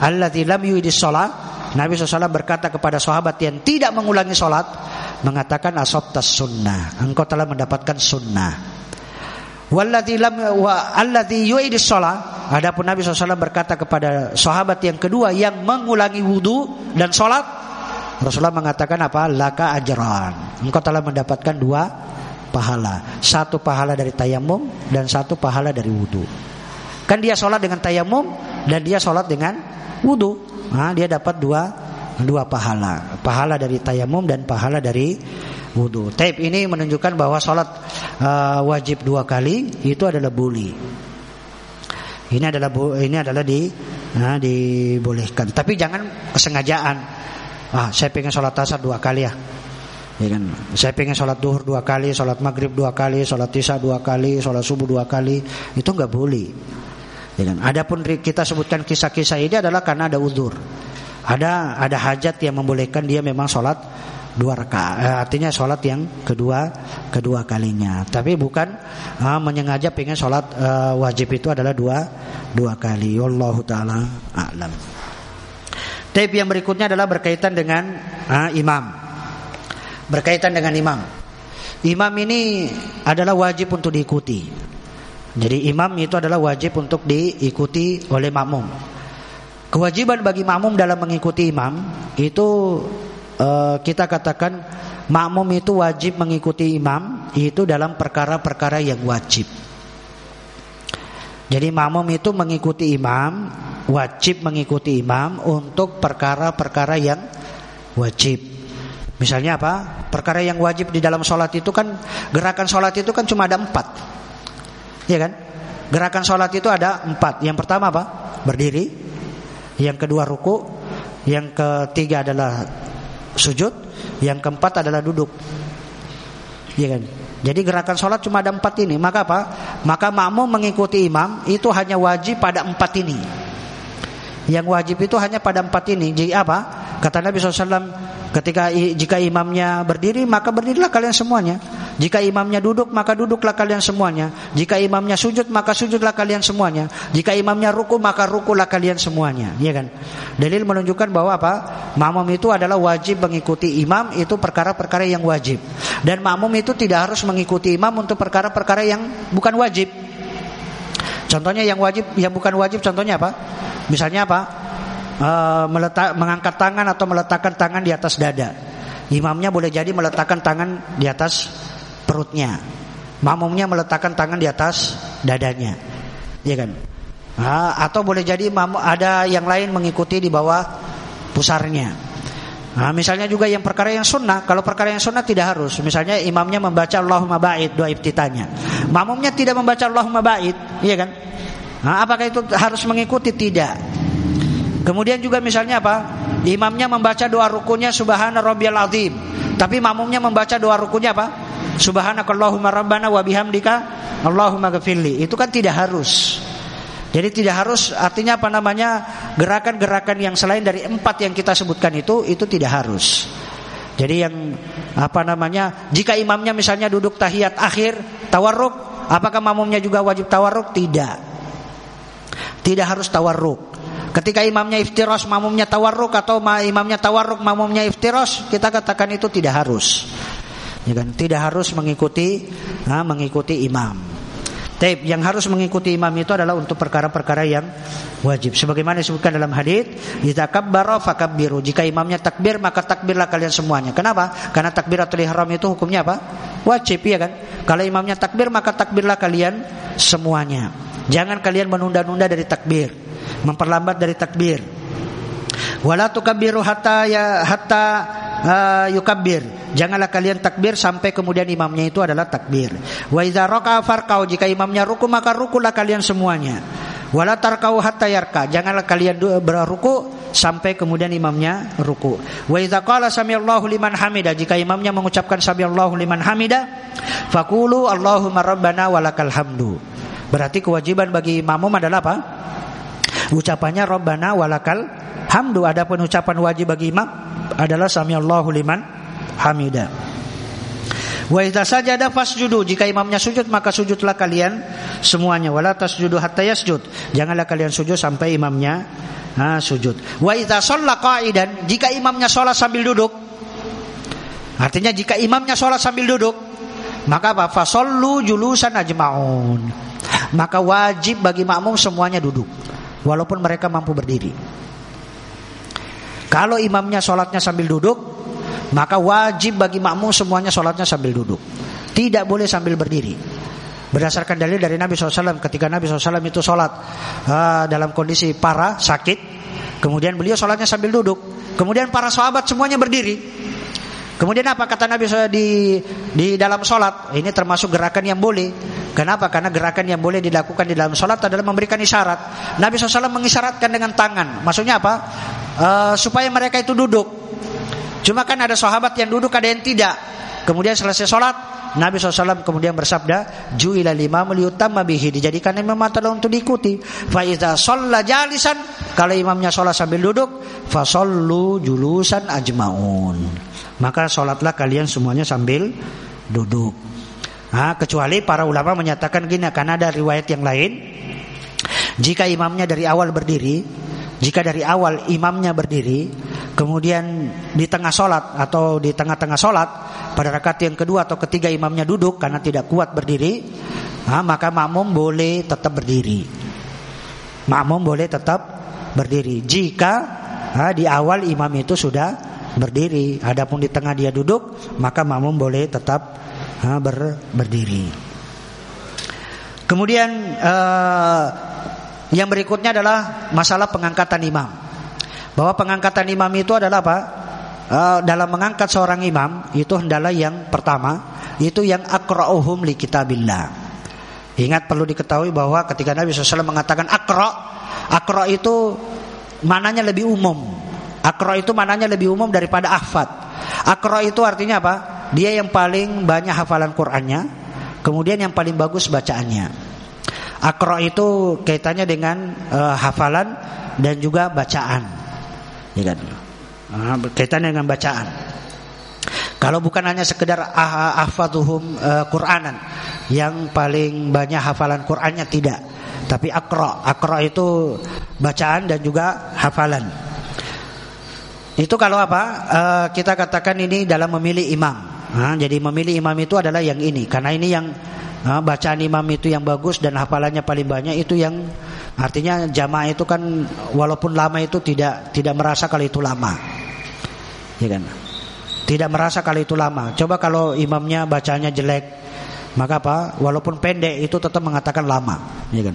Allah lam yuidis sholat. Nabi SAW berkata kepada sahabat yang tidak mengulangi sholat, mengatakan asabtas sunnah. Engkau telah mendapatkan sunnah. Walladzi lam wa alladzi yu'idis shalah. Adapun Nabi SAW berkata kepada sahabat yang kedua yang mengulangi wudu dan sholat, Rasulullah mengatakan apa? Laka ajran. Engkau telah mendapatkan dua pahala. Satu pahala dari tayamum dan satu pahala dari wudu. Kan dia sholat dengan tayamum dan dia sholat dengan wudu. Nah, dia dapat dua dua pahala, pahala dari tayamum dan pahala dari wudhu. Taib ini menunjukkan bahwa sholat uh, wajib dua kali itu adalah boleh. Ini adalah ini adalah di nah, dibolehkan. Tapi jangan kesengajaan. Ah, saya pengen sholat asar dua kali ya. Ya kan? Saya pengen sholat duhur dua kali, sholat maghrib dua kali, sholat isya dua kali, sholat subuh dua kali. Itu nggak boleh. Ya kan? Adapun kita sebutkan kisah-kisah ini adalah karena ada udur. Ada ada hajat yang membolehkan dia memang sholat dua rakaat. Eh, artinya sholat yang kedua kedua kalinya. Tapi bukan uh, menyengaja pengen sholat uh, wajib itu adalah dua dua kali. Wallahu taala a'lam. Tape yang berikutnya adalah berkaitan dengan uh, imam. Berkaitan dengan imam. Imam ini adalah wajib untuk diikuti. Jadi imam itu adalah wajib untuk diikuti oleh makmum. Kewajiban bagi makmum dalam mengikuti imam itu uh, kita katakan makmum itu wajib mengikuti imam itu dalam perkara-perkara yang wajib. Jadi makmum itu mengikuti imam, wajib mengikuti imam untuk perkara-perkara yang wajib. Misalnya apa? Perkara yang wajib di dalam sholat itu kan gerakan sholat itu kan cuma ada empat, ya kan? Gerakan sholat itu ada empat. Yang pertama apa? Berdiri. Yang kedua ruku. Yang ketiga adalah sujud. Yang keempat adalah duduk. Ya kan? Jadi gerakan sholat cuma ada empat ini. Maka apa? Maka makmum mengikuti imam itu hanya wajib pada empat ini. Yang wajib itu hanya pada empat ini. Jadi apa? Kata Nabi SAW Ketika jika imamnya berdiri maka berdirilah kalian semuanya. Jika imamnya duduk maka duduklah kalian semuanya. Jika imamnya sujud maka sujudlah kalian semuanya. Jika imamnya ruku maka rukulah kalian semuanya. Ya kan? Dalil menunjukkan bahwa apa? Makmum itu adalah wajib mengikuti imam itu perkara-perkara yang wajib. Dan makmum itu tidak harus mengikuti imam untuk perkara-perkara yang bukan wajib. Contohnya yang wajib yang bukan wajib contohnya apa? Misalnya apa? uh, meletak, mengangkat tangan atau meletakkan tangan di atas dada. Imamnya boleh jadi meletakkan tangan di atas perutnya. Makmumnya meletakkan tangan di atas dadanya. Ya kan? Uh, atau boleh jadi ada yang lain mengikuti di bawah pusarnya. Nah, misalnya juga yang perkara yang sunnah, kalau perkara yang sunnah tidak harus. Misalnya imamnya membaca Allahumma ba'id doa iftitahnya. Makmumnya tidak membaca Allahumma ba'id, iya kan? Nah, apakah itu harus mengikuti? Tidak. Kemudian juga misalnya apa? Imamnya membaca doa rukunya subhana rabbiyal azim. Tapi makmumnya membaca doa rukunya apa? Subhanakallahumma rabbana wa bihamdika Allahumma ghafirli. Itu kan tidak harus. Jadi tidak harus artinya apa namanya gerakan-gerakan yang selain dari empat yang kita sebutkan itu itu tidak harus. Jadi yang apa namanya jika imamnya misalnya duduk tahiyat akhir tawarruk, apakah makmumnya juga wajib tawarruk? Tidak. Tidak harus tawarruk. Ketika imamnya iftiros, mamumnya tawarruk atau imamnya tawarruk, mamumnya iftiros, kita katakan itu tidak harus. Ya kan? Tidak harus mengikuti nah, mengikuti imam. Taib yang harus mengikuti imam itu adalah untuk perkara-perkara yang wajib. Sebagaimana disebutkan dalam hadis, "Idza kabbara fakabbiru." Jika imamnya takbir, maka takbirlah kalian semuanya. Kenapa? Karena takbiratul ihram itu hukumnya apa? Wajib ya kan? Kalau imamnya takbir, maka takbirlah kalian semuanya. Jangan kalian menunda-nunda dari takbir memperlambat dari takbir. Wala tukabbiru hatta ya hatta uh, yukabbir. Janganlah kalian takbir sampai kemudian imamnya itu adalah takbir. Wa idza raka'a farqau jika imamnya ruku maka rukulah kalian semuanya. Wala tarkau hatta yarka. Janganlah kalian berruku sampai kemudian imamnya ruku. Wa idza qala samiallahu liman hamida jika imamnya mengucapkan samiallahu liman hamida faqulu Allahumma rabbana walakal hamdu. Berarti kewajiban bagi imam adalah apa? Ucapannya Rabbana walakal hamdu. Adapun ucapan wajib bagi imam adalah sami Allahu liman hamida. Wa idza sajada fasjudu. Jika imamnya sujud maka sujudlah kalian semuanya. Wala tasjudu hatta yasjud. Janganlah kalian sujud sampai imamnya nah, sujud. Wa idza shalla qa'idan. Jika imamnya sholat sambil duduk. Artinya jika imamnya sholat sambil duduk. Maka apa? Fasallu julusan ajma'un. Maka wajib bagi makmum semuanya duduk walaupun mereka mampu berdiri. Kalau imamnya sholatnya sambil duduk, maka wajib bagi makmum semuanya sholatnya sambil duduk. Tidak boleh sambil berdiri. Berdasarkan dalil dari Nabi SAW ketika Nabi SAW itu sholat uh, dalam kondisi parah, sakit. Kemudian beliau sholatnya sambil duduk. Kemudian para sahabat semuanya berdiri. Kemudian apa kata Nabi SAW di di dalam sholat? Ini termasuk gerakan yang boleh. Kenapa? Karena gerakan yang boleh dilakukan di dalam sholat adalah memberikan isyarat. Nabi SAW mengisyaratkan dengan tangan. Maksudnya apa? Uh, supaya mereka itu duduk. Cuma kan ada sahabat yang duduk, ada yang tidak. Kemudian selesai sholat, Nabi SAW kemudian bersabda, Ju'ila lima meliutamma bihi. Dijadikan imam untuk diikuti. Faiza sholla jalisan. Kalau imamnya sholat sambil duduk, fasollu julusan ajmaun maka sholatlah kalian semuanya sambil duduk. Nah, kecuali para ulama menyatakan gini karena ada riwayat yang lain. Jika imamnya dari awal berdiri jika dari awal imamnya berdiri kemudian di tengah sholat atau di tengah-tengah sholat pada rakaat yang kedua atau ketiga imamnya duduk karena tidak kuat berdiri nah, maka makmum boleh tetap berdiri. Makmum boleh tetap berdiri. Jika nah, di awal imam itu sudah berdiri. Adapun di tengah dia duduk, maka makmum boleh tetap ha, ber, berdiri. Kemudian uh, yang berikutnya adalah masalah pengangkatan imam. Bahwa pengangkatan imam itu adalah apa? uh, dalam mengangkat seorang imam itu hendaklah yang pertama itu yang akra'uhum li kitabillah. Ingat perlu diketahui bahwa ketika Nabi SAW mengatakan akra, akra itu mananya lebih umum. Akra itu mananya lebih umum daripada ahfad. Akra itu artinya apa? Dia yang paling banyak hafalan Qur'annya, kemudian yang paling bagus bacaannya. Akra itu kaitannya dengan uh, hafalan dan juga bacaan. Ya kan? Uh, kaitannya dengan bacaan. Kalau bukan hanya sekedar ah, ahfaduhum uh, Qur'anan yang paling banyak hafalan Qur'annya tidak, tapi akra. Akra itu bacaan dan juga hafalan. Itu kalau apa? Uh, kita katakan ini dalam memilih imam. Nah, jadi memilih imam itu adalah yang ini karena ini yang uh, bacaan imam itu yang bagus dan hafalannya paling banyak itu yang artinya jamaah itu kan walaupun lama itu tidak tidak merasa kalau itu lama. Ya kan? Tidak merasa kalau itu lama. Coba kalau imamnya bacanya jelek, maka apa? Walaupun pendek itu tetap mengatakan lama, ya kan?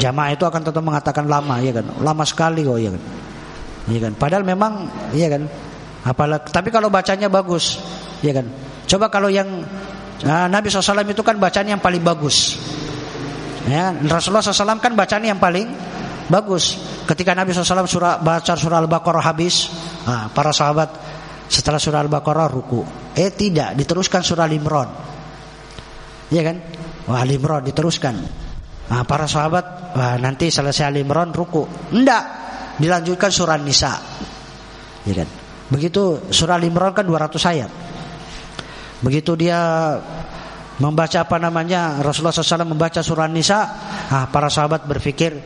Jamaah itu akan tetap mengatakan lama, ya kan? Lama sekali kok, ya kan? Ya kan? Padahal memang, ya kan? Apalagi, tapi kalau bacanya bagus, ya kan? Coba kalau yang nah, Nabi SAW itu kan bacaan yang paling bagus. Ya, Rasulullah SAW kan bacaan yang paling bagus. Ketika Nabi SAW surah, baca surah Al-Baqarah habis, nah, para sahabat setelah surah Al-Baqarah ruku. Eh tidak, diteruskan surah Al-Imran. Iya kan? Wah, Al-Imran diteruskan. Nah, para sahabat, wah, nanti selesai Al-Imran ruku. Enggak, dilanjutkan surah Nisa. Iya kan? Begitu surah Al-Imran kan 200 ayat. Begitu dia membaca apa namanya Rasulullah SAW membaca surah Nisa, ah, para sahabat berpikir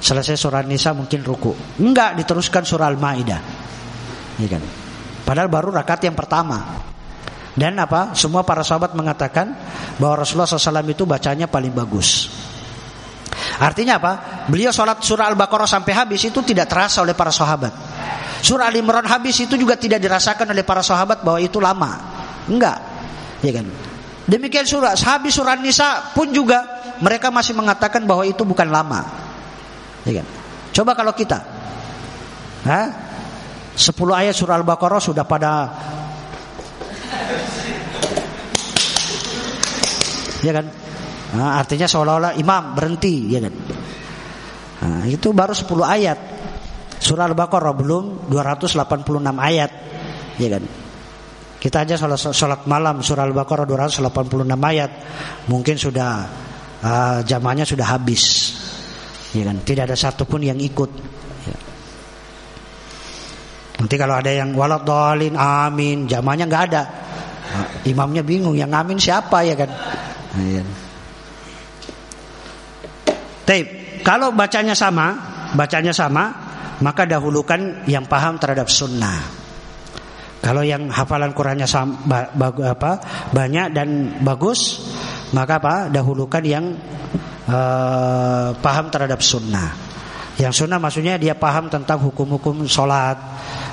selesai surah Nisa mungkin ruku. Enggak, diteruskan surah Al-Maidah. Iya kan? Padahal baru rakaat yang pertama. Dan apa? Semua para sahabat mengatakan bahwa Rasulullah SAW itu bacanya paling bagus. Artinya apa? Beliau sholat surah Al-Baqarah sampai habis itu tidak terasa oleh para sahabat. Surah Al-Imran habis itu juga tidak dirasakan oleh para sahabat bahwa itu lama. Enggak. Ya kan? Demikian surah habis surah Nisa pun juga mereka masih mengatakan bahwa itu bukan lama. Ya kan? Coba kalau kita. 10 ayat surah Al-Baqarah sudah pada Ya kan? Nah, artinya seolah-olah imam berhenti, ya kan? Nah, itu baru 10 ayat. Surah Al-Baqarah belum 286 ayat, ya kan? Kita aja sholat, sholat malam surah Al-Baqarah 286 ayat, mungkin sudah uh, jamaahnya sudah habis, ya kan? Tidak ada satupun yang ikut. Nanti kalau ada yang waladhalin amin, jamanya nggak ada. Imamnya bingung, yang amin siapa ya kan? Iya. Taib. Kalau bacanya sama, bacanya sama, maka dahulukan yang paham terhadap sunnah. Kalau yang hafalan Qurannya sama, apa, banyak dan bagus, maka apa? Dahulukan yang uh, paham terhadap sunnah. Yang sunnah maksudnya dia paham tentang hukum-hukum sholat,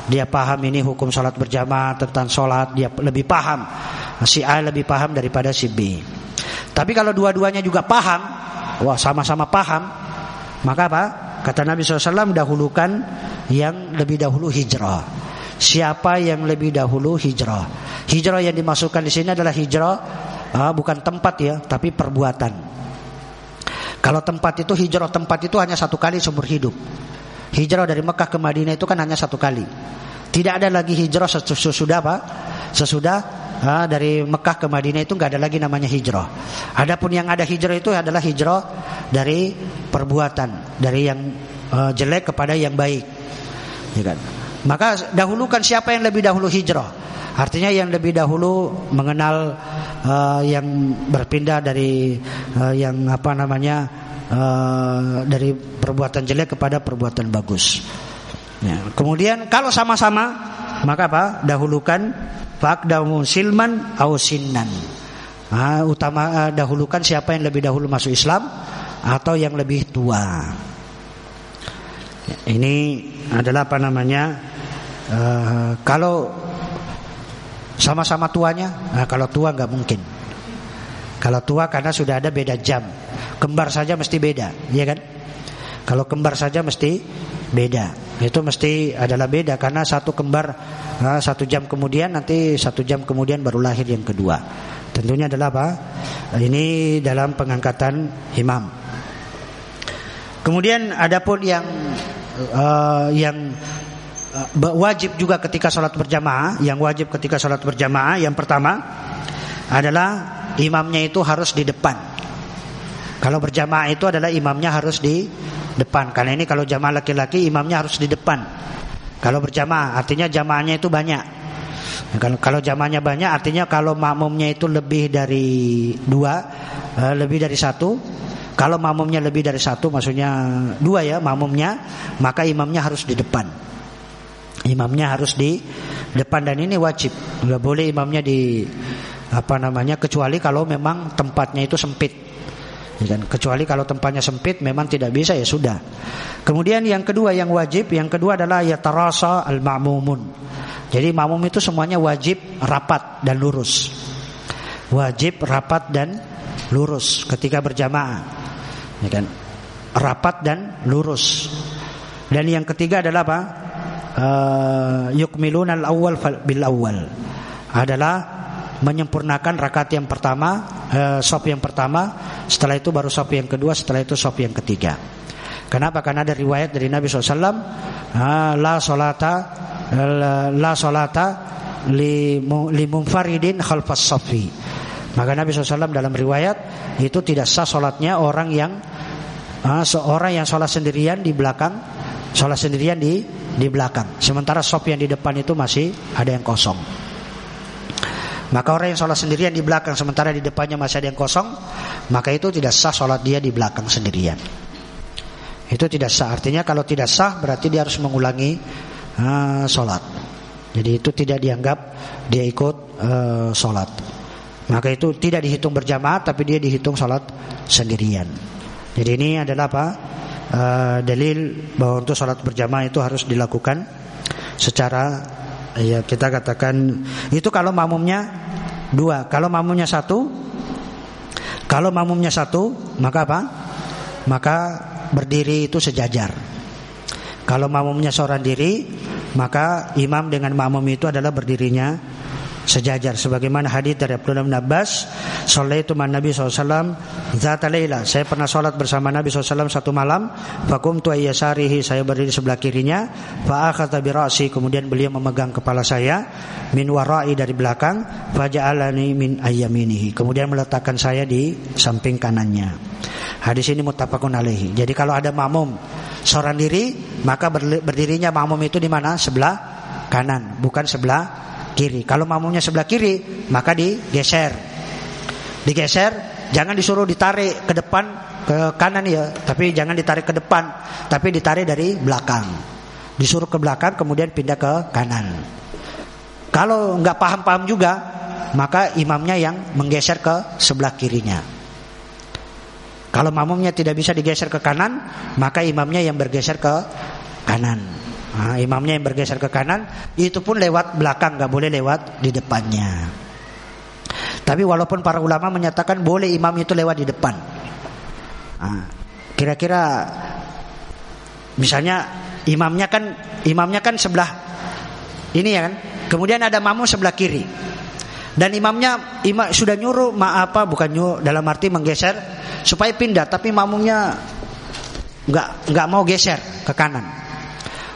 dia paham ini hukum sholat berjamaah tentang sholat dia lebih paham si A lebih paham daripada si B tapi kalau dua-duanya juga paham wah sama-sama paham. Maka apa? Kata Nabi SAW dahulukan yang lebih dahulu hijrah. Siapa yang lebih dahulu hijrah? Hijrah yang dimasukkan di sini adalah hijrah uh, bukan tempat ya tapi perbuatan. Kalau tempat itu hijrah tempat itu hanya satu kali seumur hidup. Hijrah dari Mekah ke Madinah itu kan hanya satu kali. Tidak ada lagi hijrah sesudah apa? Sesudah ha, dari Mekah ke Madinah itu nggak ada lagi namanya hijrah. Adapun yang ada hijrah itu adalah hijrah dari perbuatan, dari yang uh, jelek kepada yang baik. Ya kan? Maka dahulukan siapa yang lebih dahulu hijrah. Artinya yang lebih dahulu mengenal uh, yang berpindah dari uh, yang apa namanya uh, dari perbuatan jelek kepada perbuatan bagus. Ya. Kemudian kalau sama-sama maka apa? Dahulukan faqdamu silman au sinnan. Utama uh, dahulukan siapa yang lebih dahulu masuk Islam atau yang lebih tua. Ya, ini adalah apa namanya? Uh, kalau sama-sama tuanya, nah kalau tua nggak mungkin. Kalau tua karena sudah ada beda jam. Kembar saja mesti beda, ya kan? Kalau kembar saja mesti beda. itu mesti adalah beda karena satu kembar uh, satu jam kemudian nanti satu jam kemudian baru lahir yang kedua. Tentunya adalah apa? Ini dalam pengangkatan imam. Kemudian adapun yang uh, yang uh, wajib juga ketika sholat berjamaah, yang wajib ketika sholat berjamaah yang pertama adalah imamnya itu harus di depan. Kalau berjamaah itu adalah imamnya harus di depan. Karena ini kalau jamaah laki-laki imamnya harus di depan. Kalau berjamaah artinya jamaahnya itu banyak. Kalau jamaahnya banyak artinya kalau makmumnya itu lebih dari dua, eh, lebih dari satu. Kalau makmumnya lebih dari satu, maksudnya dua ya makmumnya, maka imamnya harus di depan. Imamnya harus di depan dan ini wajib. Nggak boleh imamnya di apa namanya kecuali kalau memang tempatnya itu sempit. Kan? Kecuali kalau tempatnya sempit memang tidak bisa ya sudah. Kemudian yang kedua yang wajib, yang kedua adalah ya tarasa al-ma'mumun. Jadi makmum itu semuanya wajib rapat dan lurus. Wajib rapat dan lurus ketika berjamaah. Ya kan? Rapat dan lurus. Dan yang ketiga adalah apa? Uh, yukmilun al-awwal bil awwal. Adalah menyempurnakan rakaat yang pertama, eh, yang pertama, setelah itu baru sop yang kedua, setelah itu sop yang ketiga. Kenapa? Karena ada riwayat dari Nabi SAW, ah, la solata, la solata li, li munfaridin khalfas sofi. Maka Nabi SAW dalam riwayat itu tidak sah solatnya orang yang ah, seorang yang sholat sendirian di belakang, sholat sendirian di di belakang. Sementara sop yang di depan itu masih ada yang kosong. Maka orang yang sholat sendirian di belakang sementara di depannya masih ada yang kosong, maka itu tidak sah sholat dia di belakang sendirian. Itu tidak sah. Artinya kalau tidak sah berarti dia harus mengulangi uh, sholat. Jadi itu tidak dianggap dia ikut uh, sholat. Maka itu tidak dihitung berjamaah tapi dia dihitung sholat sendirian. Jadi ini adalah apa? Uh, dalil bahwa untuk sholat berjamaah itu harus dilakukan secara ya kita katakan itu kalau makmumnya dua kalau makmumnya satu kalau makmumnya satu maka apa? Maka berdiri itu sejajar. Kalau makmumnya seorang diri maka imam dengan makmum itu adalah berdirinya sejajar sebagaimana hadis dari Abdullah bin Abbas itu man Nabi SAW zata saya pernah sholat bersama Nabi SAW satu malam fakum tu ayyasarihi saya berdiri sebelah kirinya fa akhadha bi kemudian beliau memegang kepala saya min warai dari belakang faja'alani min ayyaminihi kemudian meletakkan saya di samping kanannya. Hadis ini muttafaqun alaihi. Jadi kalau ada makmum seorang diri maka berdirinya makmum itu di mana? Sebelah kanan bukan sebelah kiri. Kalau makmumnya sebelah kiri, maka digeser. Digeser, jangan disuruh ditarik ke depan ke kanan ya, tapi jangan ditarik ke depan, tapi ditarik dari belakang. Disuruh ke belakang kemudian pindah ke kanan. Kalau nggak paham-paham juga, maka imamnya yang menggeser ke sebelah kirinya. Kalau makmumnya tidak bisa digeser ke kanan, maka imamnya yang bergeser ke kanan. Nah, imamnya yang bergeser ke kanan itu pun lewat belakang, nggak boleh lewat di depannya. Tapi walaupun para ulama menyatakan boleh imam itu lewat di depan. Nah, kira-kira misalnya imamnya kan imamnya kan sebelah ini ya kan. Kemudian ada makmum sebelah kiri. Dan imamnya imam sudah nyuruh ma apa bukan nyuruh dalam arti menggeser supaya pindah tapi makmumnya nggak nggak mau geser ke kanan.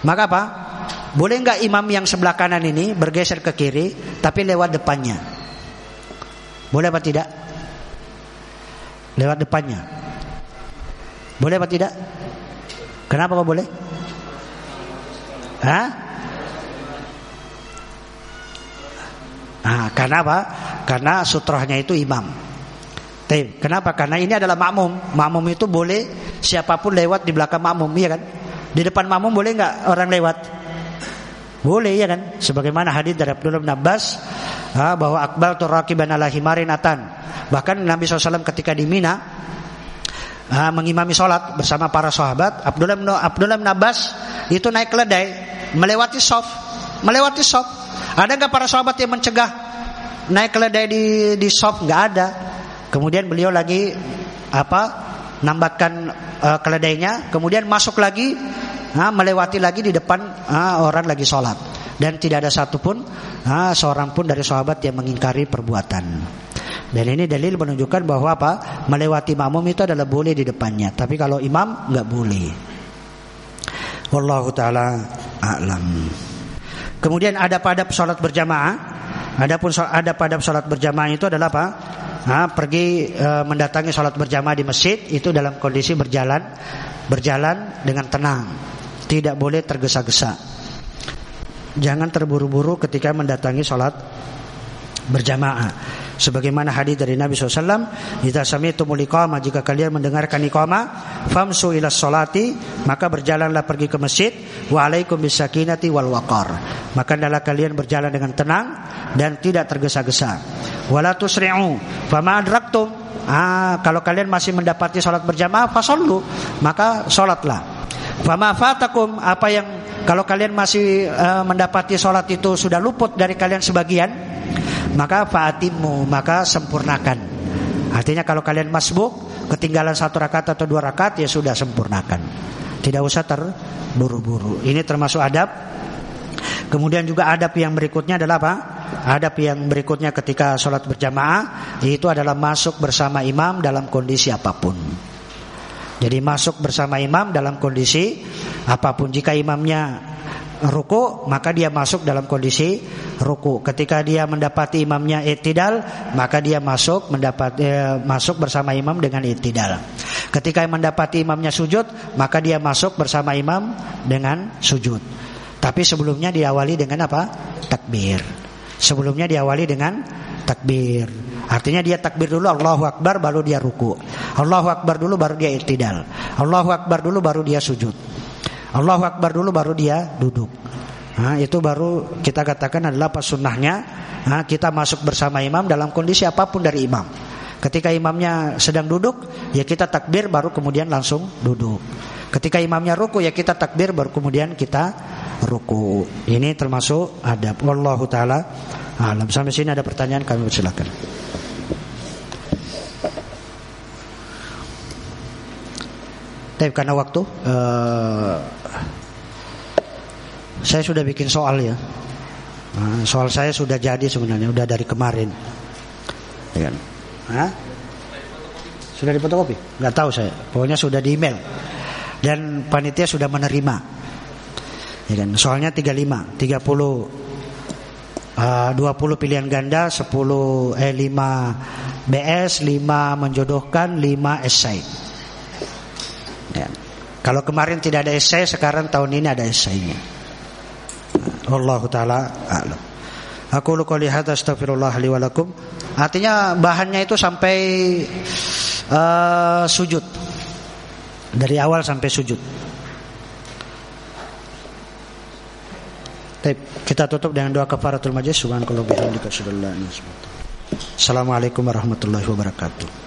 Maka apa? Boleh nggak imam yang sebelah kanan ini bergeser ke kiri tapi lewat depannya? Boleh apa tidak? Lewat depannya. Boleh apa tidak? Kenapa kok boleh? Hah? Nah, karena apa? Karena sutrohnya itu imam. Tapi, kenapa? Karena ini adalah makmum. Makmum itu boleh siapa pun lewat di belakang makmum, iya kan? Di depan makmum boleh nggak orang lewat? Boleh ya kan? Sebagaimana hadis dari Abdullah bin Abbas bahwa akbal turakiban ala himarinatan. Bahkan Nabi SAW ketika di Mina mengimami sholat bersama para sahabat, Abdullah bin, Abdullah bin Abbas itu naik keledai melewati sof, melewati sof. Ada nggak para sahabat yang mencegah naik keledai di di sof? Nggak ada. Kemudian beliau lagi apa? Nambahkan uh, keledainya, kemudian masuk lagi nah, melewati lagi di depan nah, orang lagi sholat dan tidak ada satupun nah, seorang pun dari sahabat yang mengingkari perbuatan. Dan ini dalil menunjukkan bahwa apa? Melewati makmum itu adalah boleh di depannya. Tapi kalau imam nggak boleh. Wallahu taala a'lam. Kemudian ada pada sholat berjamaah. Adapun ada pada sholat berjamaah itu adalah apa? Nah, pergi e, mendatangi sholat berjamaah di masjid itu dalam kondisi berjalan berjalan dengan tenang, tidak boleh tergesa-gesa. Jangan terburu-buru ketika mendatangi sholat berjamaah. Sebagaimana hadis dari Nabi SAW, "Idza sami'tumul iqamah jika kalian mendengarkan iqamah, famsu ila sholati, maka berjalanlah pergi ke masjid, wa alaikum bisakinati wal waqar." Maka adalah kalian berjalan dengan tenang dan tidak tergesa-gesa. Wala tusri'u, fama adraktum. Ah, kalau kalian masih mendapati salat berjamaah, fasallu, maka salatlah. Fama fatakum, apa yang kalau kalian masih uh, mendapati salat itu sudah luput dari kalian sebagian, maka fatimu maka sempurnakan. Artinya kalau kalian masbuk ketinggalan satu rakaat atau dua rakaat ya sudah sempurnakan. Tidak usah terburu-buru. Ini termasuk adab. Kemudian juga adab yang berikutnya adalah apa? Adab yang berikutnya ketika sholat berjamaah itu adalah masuk bersama imam dalam kondisi apa pun. Jadi masuk bersama imam dalam kondisi apa pun. Jika imamnya ruku maka dia masuk dalam kondisi ruku. Ketika dia mendapati imamnya itidal maka dia masuk mendapat eh, masuk bersama imam dengan itidal ketika mendapati imamnya sujud maka dia masuk bersama imam dengan sujud. Tapi sebelumnya diawali dengan apa? Takbir sebelumnya diawali dengan takbir artinya dia takbir dulu Allahu akbar baru dia ruku Allahu akbar dulu baru dia itidal Allahu akbar dulu baru dia sujud Allahu Akbar dulu baru dia duduk. Nah, itu baru kita katakan adalah pas sunnahnya nah, kita masuk bersama imam dalam kondisi apa pun dari imam. Ketika imamnya sedang duduk, ya kita takbir baru kemudian langsung duduk. Ketika imamnya ruku, ya kita takbir baru kemudian kita ruku. Ini termasuk adab. Wallahu taala alam. Sampai sini ada pertanyaan kami silakan. Tapi karena waktu uh, saya sudah bikin soal ya. Nah, soal saya sudah jadi sebenarnya, sudah dari kemarin. Ya kan? Hah? Sudah difotokopi? Gak tahu saya. Pokoknya sudah di email. Dan panitia sudah menerima. Ya kan? Soalnya 35, 30 uh, 20 pilihan ganda, 10 eh 5 BS, 5 menjodohkan, 5 esai. Ya. Kalau kemarin tidak ada esai, sekarang tahun ini ada esainya. Allah taala a'lam. Aku lu qouli hadza astaghfirullah li wa lakum. Artinya bahannya itu sampai uh, sujud. Dari awal sampai sujud. Baik, kita tutup dengan doa kafaratul majlis subhanallahi wa bihamdihi Assalamualaikum warahmatullahi wabarakatuh.